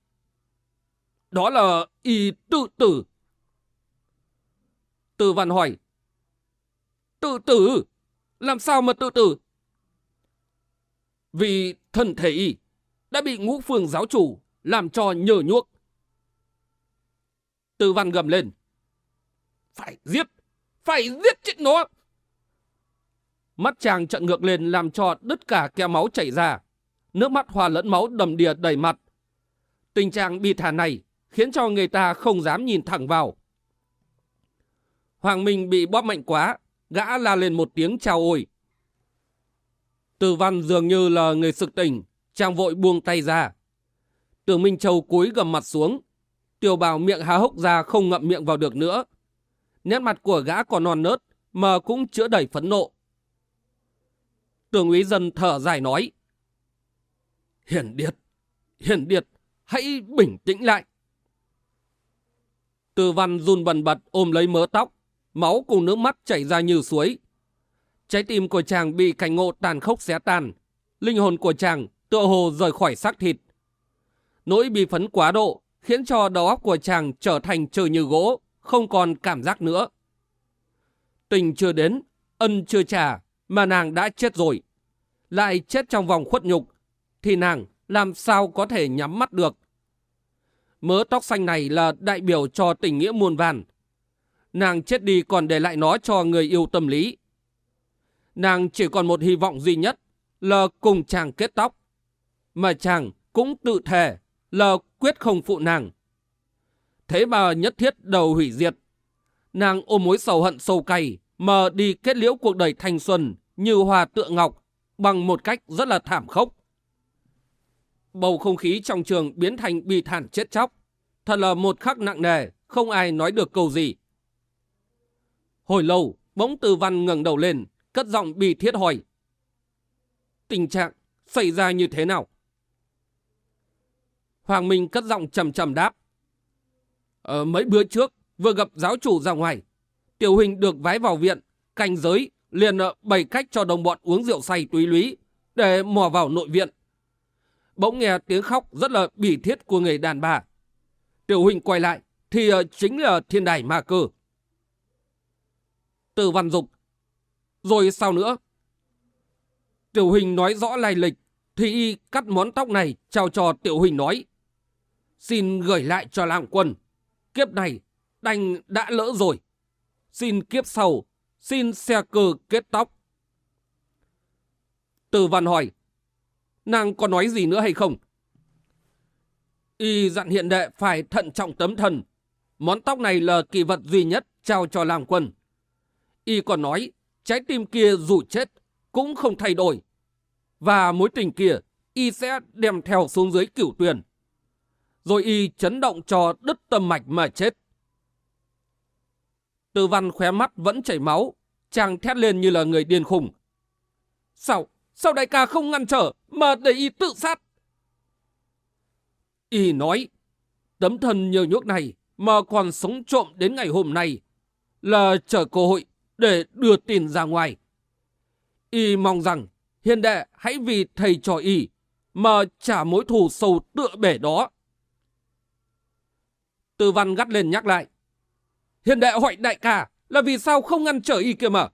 Đó là y tự tử. Tư văn hỏi. Tự tử? Làm sao mà tự tử? Vì thân thể y đã bị ngũ phương giáo chủ làm cho nhờ nhuốc. Tư văn gầm lên. Phải giết! Phải giết chết nó! Mắt chàng trận ngược lên làm cho đứt cả keo máu chảy ra. Nước mắt hòa lẫn máu đầm đìa đầy mặt. Tình trạng bi thả này khiến cho người ta không dám nhìn thẳng vào. Hoàng Minh bị bóp mạnh quá, gã la lên một tiếng chào ôi. Từ văn dường như là người sực tỉnh, chàng vội buông tay ra. Tưởng Minh Châu cúi gầm mặt xuống, tiểu bào miệng há hốc ra không ngậm miệng vào được nữa. Nét mặt của gã còn non nớt, mà cũng chữa đầy phẫn nộ. Tường úy dân thở dài nói. Hiển Điệt, Hiển Điệt, hãy bình tĩnh lại. Từ văn run bần bật ôm lấy mớ tóc, máu cùng nước mắt chảy ra như suối. Trái tim của chàng bị cảnh ngộ tàn khốc xé tan. Linh hồn của chàng tựa hồ rời khỏi xác thịt. Nỗi bị phấn quá độ khiến cho đầu óc của chàng trở thành trừ như gỗ, không còn cảm giác nữa. Tình chưa đến, ân chưa trả, mà nàng đã chết rồi. Lại chết trong vòng khuất nhục, thì nàng làm sao có thể nhắm mắt được. Mớ tóc xanh này là đại biểu cho tình nghĩa muôn vàn. Nàng chết đi còn để lại nó cho người yêu tâm lý. Nàng chỉ còn một hy vọng duy nhất là cùng chàng kết tóc. Mà chàng cũng tự thề là quyết không phụ nàng. Thế mà nhất thiết đầu hủy diệt. Nàng ôm mối sầu hận sâu cay mờ đi kết liễu cuộc đời thanh xuân như hòa tựa ngọc bằng một cách rất là thảm khốc. Bầu không khí trong trường biến thành bi thản chết chóc. Thật là một khắc nặng nề, không ai nói được câu gì. Hồi lâu, bỗng từ văn ngẩng đầu lên, cất giọng bi thiết hỏi. Tình trạng xảy ra như thế nào? Hoàng Minh cất giọng trầm trầm đáp. Ở mấy bữa trước, vừa gặp giáo chủ ra ngoài. Tiểu huynh được vái vào viện, canh giới, liền ờ, bày cách cho đồng bọn uống rượu say túy lúy, để mò vào nội viện. Bỗng nghe tiếng khóc rất là bỉ thiết của người đàn bà. Tiểu huynh quay lại, thì ờ, chính là thiên đài ma cơ. Từ văn dục. Rồi sao nữa? Tiểu huynh nói rõ lai lịch, thì y cắt món tóc này trao cho tiểu huynh nói. Xin gửi lại cho làng quân. Kiếp này, đành đã lỡ rồi. Xin kiếp sau, xin xe cơ kết tóc. Từ văn hỏi, nàng có nói gì nữa hay không? Y dặn hiện đệ phải thận trọng tấm thần. Món tóc này là kỳ vật duy nhất trao cho làng quân. Y còn nói, trái tim kia dù chết, cũng không thay đổi. Và mối tình kia, Y sẽ đem theo xuống dưới cửu tuyền rồi y chấn động cho đứt tâm mạch mà chết. Tư văn khóe mắt vẫn chảy máu, chàng thét lên như là người điên khùng. Sao, sao đại ca không ngăn trở mà để y tự sát? Y nói, tấm thân nhờ nhuốc này mà còn sống trộm đến ngày hôm nay là chờ cơ hội để đưa tin ra ngoài. Y mong rằng hiền đệ hãy vì thầy trò y mà trả mối thù sâu tựa bể đó Tư văn gắt lên nhắc lại. Hiền đệ hỏi đại ca là vì sao không ngăn trở y kia mà?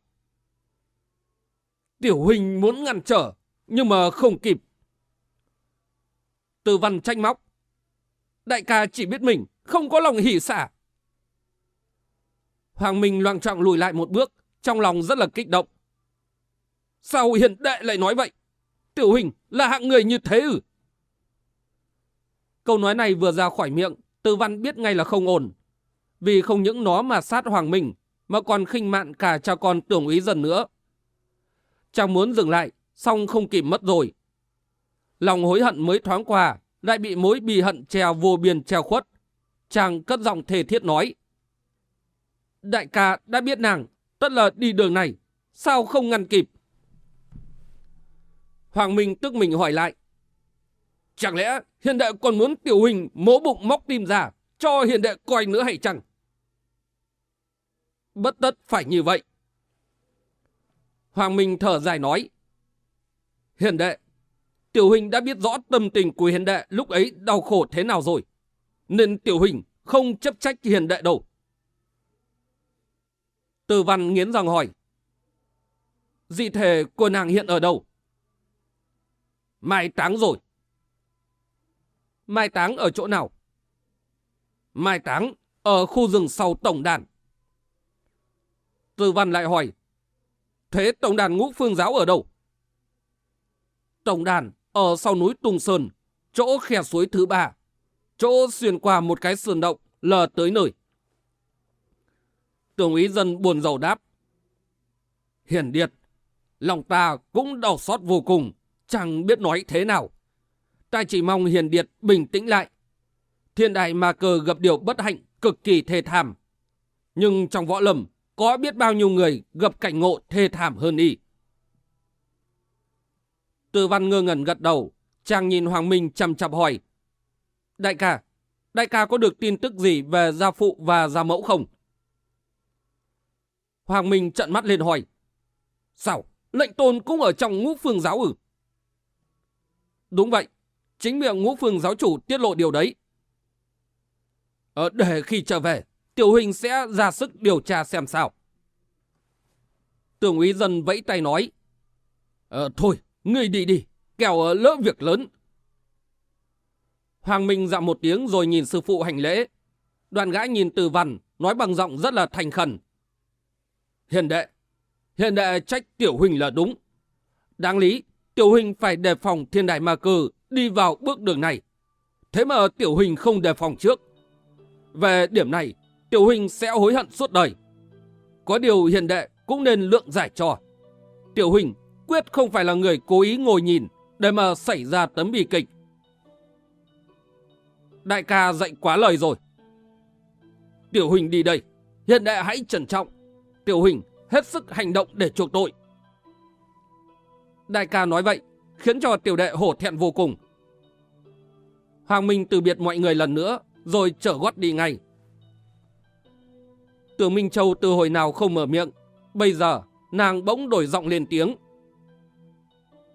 Tiểu huynh muốn ngăn trở, nhưng mà không kịp. Từ văn tranh móc. Đại ca chỉ biết mình, không có lòng hỉ xả. Hoàng Minh loạn trọng lùi lại một bước, trong lòng rất là kích động. Sao hiền đệ lại nói vậy? Tiểu huynh là hạng người như thế ư? Câu nói này vừa ra khỏi miệng, Từ Văn biết ngay là không ổn. Vì không những nó mà sát Hoàng Minh, mà còn khinh mạn cả cha con tưởng úy dần nữa. Chàng muốn dừng lại, song không kịp mất rồi. Lòng hối hận mới thoáng qua, lại bị mối bì hận treo vô biên treo khuất. Chàng cất giọng thề thiết nói. Đại ca đã biết nàng, tất là đi đường này, sao không ngăn kịp? Hoàng Minh tức mình hỏi lại. Chẳng lẽ hiện đệ còn muốn tiểu huỳnh mố bụng móc tim ra, cho hiện đệ coi nữa hay chăng? Bất tất phải như vậy. Hoàng Minh thở dài nói. Hiền đệ, tiểu huynh đã biết rõ tâm tình của hiền đệ lúc ấy đau khổ thế nào rồi. Nên tiểu huynh không chấp trách hiền đệ đâu. Từ văn nghiến răng hỏi. Dị thể của nàng hiện ở đâu? Mai táng rồi. Mai táng ở chỗ nào? Mai táng ở khu rừng sau tổng đàn. Từ văn lại hỏi. Thế tổng đàn ngũ phương giáo ở đâu? Tổng đàn ở sau núi Tùng Sơn, chỗ khe suối thứ ba, chỗ xuyên qua một cái sườn động lờ tới nơi. Tưởng úy dân buồn rầu đáp. Hiển điệt, lòng ta cũng đau xót vô cùng, chẳng biết nói thế nào. Ta chỉ mong hiền điệt bình tĩnh lại. Thiên đại mà cờ gặp điều bất hạnh cực kỳ thê thảm. Nhưng trong võ lầm có biết bao nhiêu người gặp cảnh ngộ thê thảm hơn y. Từ văn ngơ ngẩn gật đầu, chàng nhìn Hoàng Minh chăm chăm hỏi. Đại ca, đại ca có được tin tức gì về gia phụ và gia mẫu không? Hoàng Minh trận mắt lên hỏi. Sao? Lệnh tôn cũng ở trong ngũ phương giáo ử? Đúng vậy. Chính miệng ngũ phương giáo chủ tiết lộ điều đấy. Ờ, để khi trở về, tiểu huynh sẽ ra sức điều tra xem sao. Tưởng úy dân vẫy tay nói. Ờ, thôi, ngươi đi đi, kẻo lỡ việc lớn. Hoàng Minh dặm một tiếng rồi nhìn sư phụ hành lễ. Đoàn gã nhìn từ văn, nói bằng giọng rất là thành khẩn. Hiền đệ, hiền đệ trách tiểu huynh là đúng. Đáng lý, tiểu huynh phải đề phòng thiên đại ma cư đi vào bước đường này. Thế mà tiểu huynh không đề phòng trước. Về điểm này, tiểu huynh sẽ hối hận suốt đời. Có điều hiền đệ cũng nên lượng giải cho. Tiểu huynh quyết không phải là người cố ý ngồi nhìn để mà xảy ra tấm bi kịch. Đại ca dạy quá lời rồi. Tiểu huynh đi đây, hiện đệ hãy trân trọng. Tiểu huynh hết sức hành động để chuộc tội. Đại ca nói vậy, khiến cho tiểu đệ hổ thẹn vô cùng. Hoàng Minh từ biệt mọi người lần nữa, rồi trở gót đi ngay. Tưởng Minh Châu từ hồi nào không mở miệng, bây giờ nàng bỗng đổi giọng lên tiếng.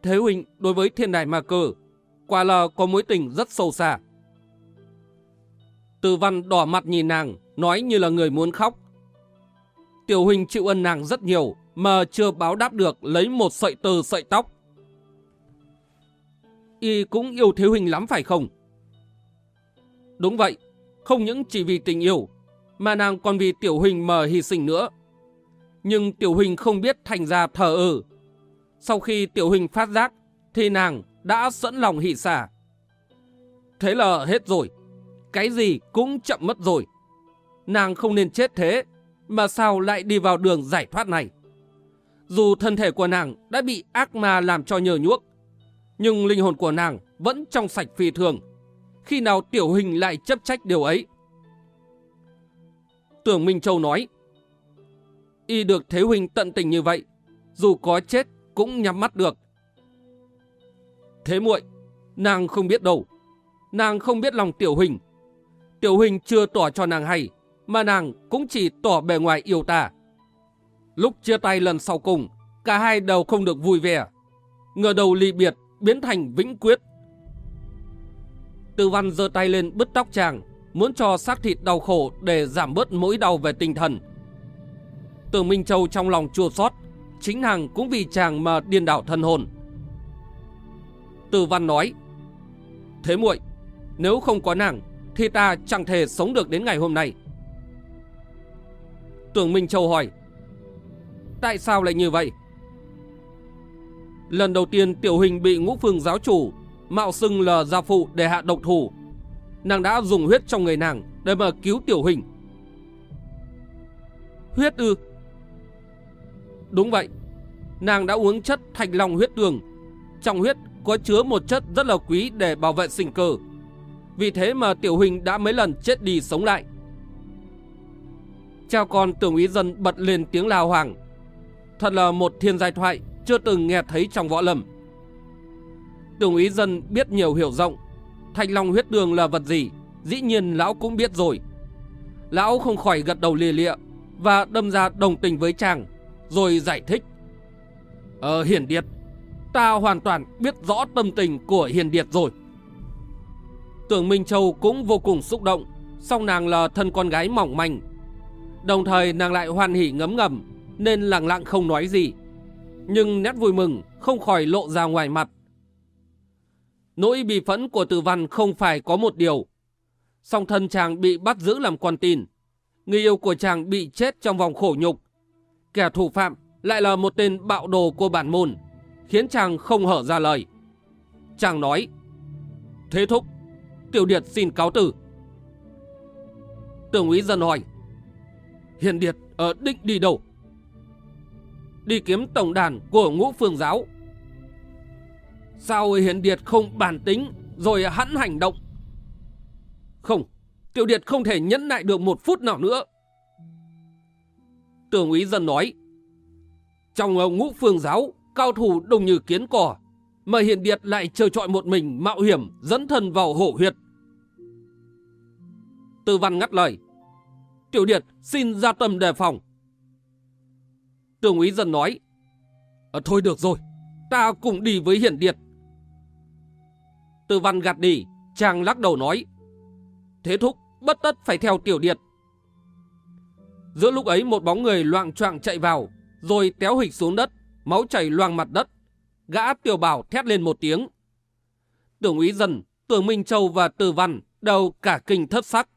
Thế huynh đối với thiên đài ma cơ, quả là có mối tình rất sâu xa. Từ văn đỏ mặt nhìn nàng, nói như là người muốn khóc. Tiểu huynh chịu ân nàng rất nhiều, mà chưa báo đáp được lấy một sợi tơ sợi tóc. Y cũng yêu Thế Huynh lắm phải không? Đúng vậy, không những chỉ vì tình yêu, mà nàng còn vì Tiểu Huynh mà hy sinh nữa. Nhưng Tiểu Huynh không biết thành ra thờ ơ. Sau khi Tiểu Huynh phát giác, thì nàng đã sẵn lòng hỷ xả. Thế là hết rồi, cái gì cũng chậm mất rồi. Nàng không nên chết thế, mà sao lại đi vào đường giải thoát này? Dù thân thể của nàng đã bị ác ma làm cho nhờ nhuốc, nhưng linh hồn của nàng vẫn trong sạch phi thường. Khi nào tiểu hình lại chấp trách điều ấy? Tưởng Minh Châu nói, Y được Thế Huynh tận tình như vậy, dù có chết cũng nhắm mắt được. Thế muội, nàng không biết đâu. Nàng không biết lòng tiểu huynh. Tiểu huynh chưa tỏ cho nàng hay, mà nàng cũng chỉ tỏ bề ngoài yêu ta. Lúc chia tay lần sau cùng, cả hai đều không được vui vẻ. Ngờ đầu ly biệt, biến thành vĩnh quyết. Tư văn giơ tay lên bứt tóc chàng, muốn cho xác thịt đau khổ để giảm bớt mỗi đau về tinh thần. Tưởng Minh Châu trong lòng chua xót, chính nàng cũng vì chàng mà điên đảo thân hồn. Từ văn nói, Thế muội, nếu không có nàng, thì ta chẳng thể sống được đến ngày hôm nay. Tưởng Minh Châu hỏi, Tại sao lại như vậy? Lần đầu tiên Tiểu Hình bị ngũ phương giáo chủ mạo xưng là gia phụ để hạ độc thủ. Nàng đã dùng huyết trong người nàng để mà cứu Tiểu Hình. Huyết ư? Đúng vậy. Nàng đã uống chất thạch long huyết đường. Trong huyết có chứa một chất rất là quý để bảo vệ sinh cơ. Vì thế mà Tiểu Hình đã mấy lần chết đi sống lại. Cha con tưởng úy dân bật lên tiếng lao hoàng. Thật là một thiên giai thoại chưa từng nghe thấy trong võ lâm. Tưởng úy dân biết nhiều hiểu rộng. Thanh long huyết đường là vật gì, dĩ nhiên lão cũng biết rồi. Lão không khỏi gật đầu lìa lịa và đâm ra đồng tình với chàng, rồi giải thích. Ờ, Hiền Điệt, ta hoàn toàn biết rõ tâm tình của Hiền Điệt rồi. Tưởng Minh Châu cũng vô cùng xúc động, song nàng là thân con gái mỏng manh. Đồng thời nàng lại hoan hỉ ngấm ngầm, nên lặng lặng không nói gì. Nhưng nét vui mừng không khỏi lộ ra ngoài mặt. Nỗi bị phẫn của tử văn không phải có một điều. Song thân chàng bị bắt giữ làm con tin. Người yêu của chàng bị chết trong vòng khổ nhục. Kẻ thủ phạm lại là một tên bạo đồ của bản môn, khiến chàng không hở ra lời. Chàng nói, Thế thúc, tiểu điệt xin cáo tử. Tưởng úy dân hỏi, Hiền điệt ở định đi đâu? Đi kiếm tổng đàn của ngũ phương giáo. Sao hiền điệt không bản tính rồi hẵn hành động? Không, tiểu điệt không thể nhẫn nại được một phút nào nữa. Tưởng úy dân nói, trong ờ, ngũ phương giáo, cao thủ đông như kiến cỏ, mà hiền điệt lại chờ trọi một mình mạo hiểm dẫn thân vào hổ huyệt. Tư văn ngắt lời. Tiểu điệt xin ra tâm đề phòng. Tưởng úy dân nói. À, thôi được rồi, ta cùng đi với Hiền điệt. Tư văn gạt đi, chàng lắc đầu nói. Thế thúc, bất tất phải theo tiểu điệt. Giữa lúc ấy một bóng người loạn choạng chạy vào, rồi téo hịch xuống đất, máu chảy loang mặt đất. Gã tiểu bảo thét lên một tiếng. Tưởng úy dần, tưởng Minh Châu và Từ Văn đều cả kinh thất sắc.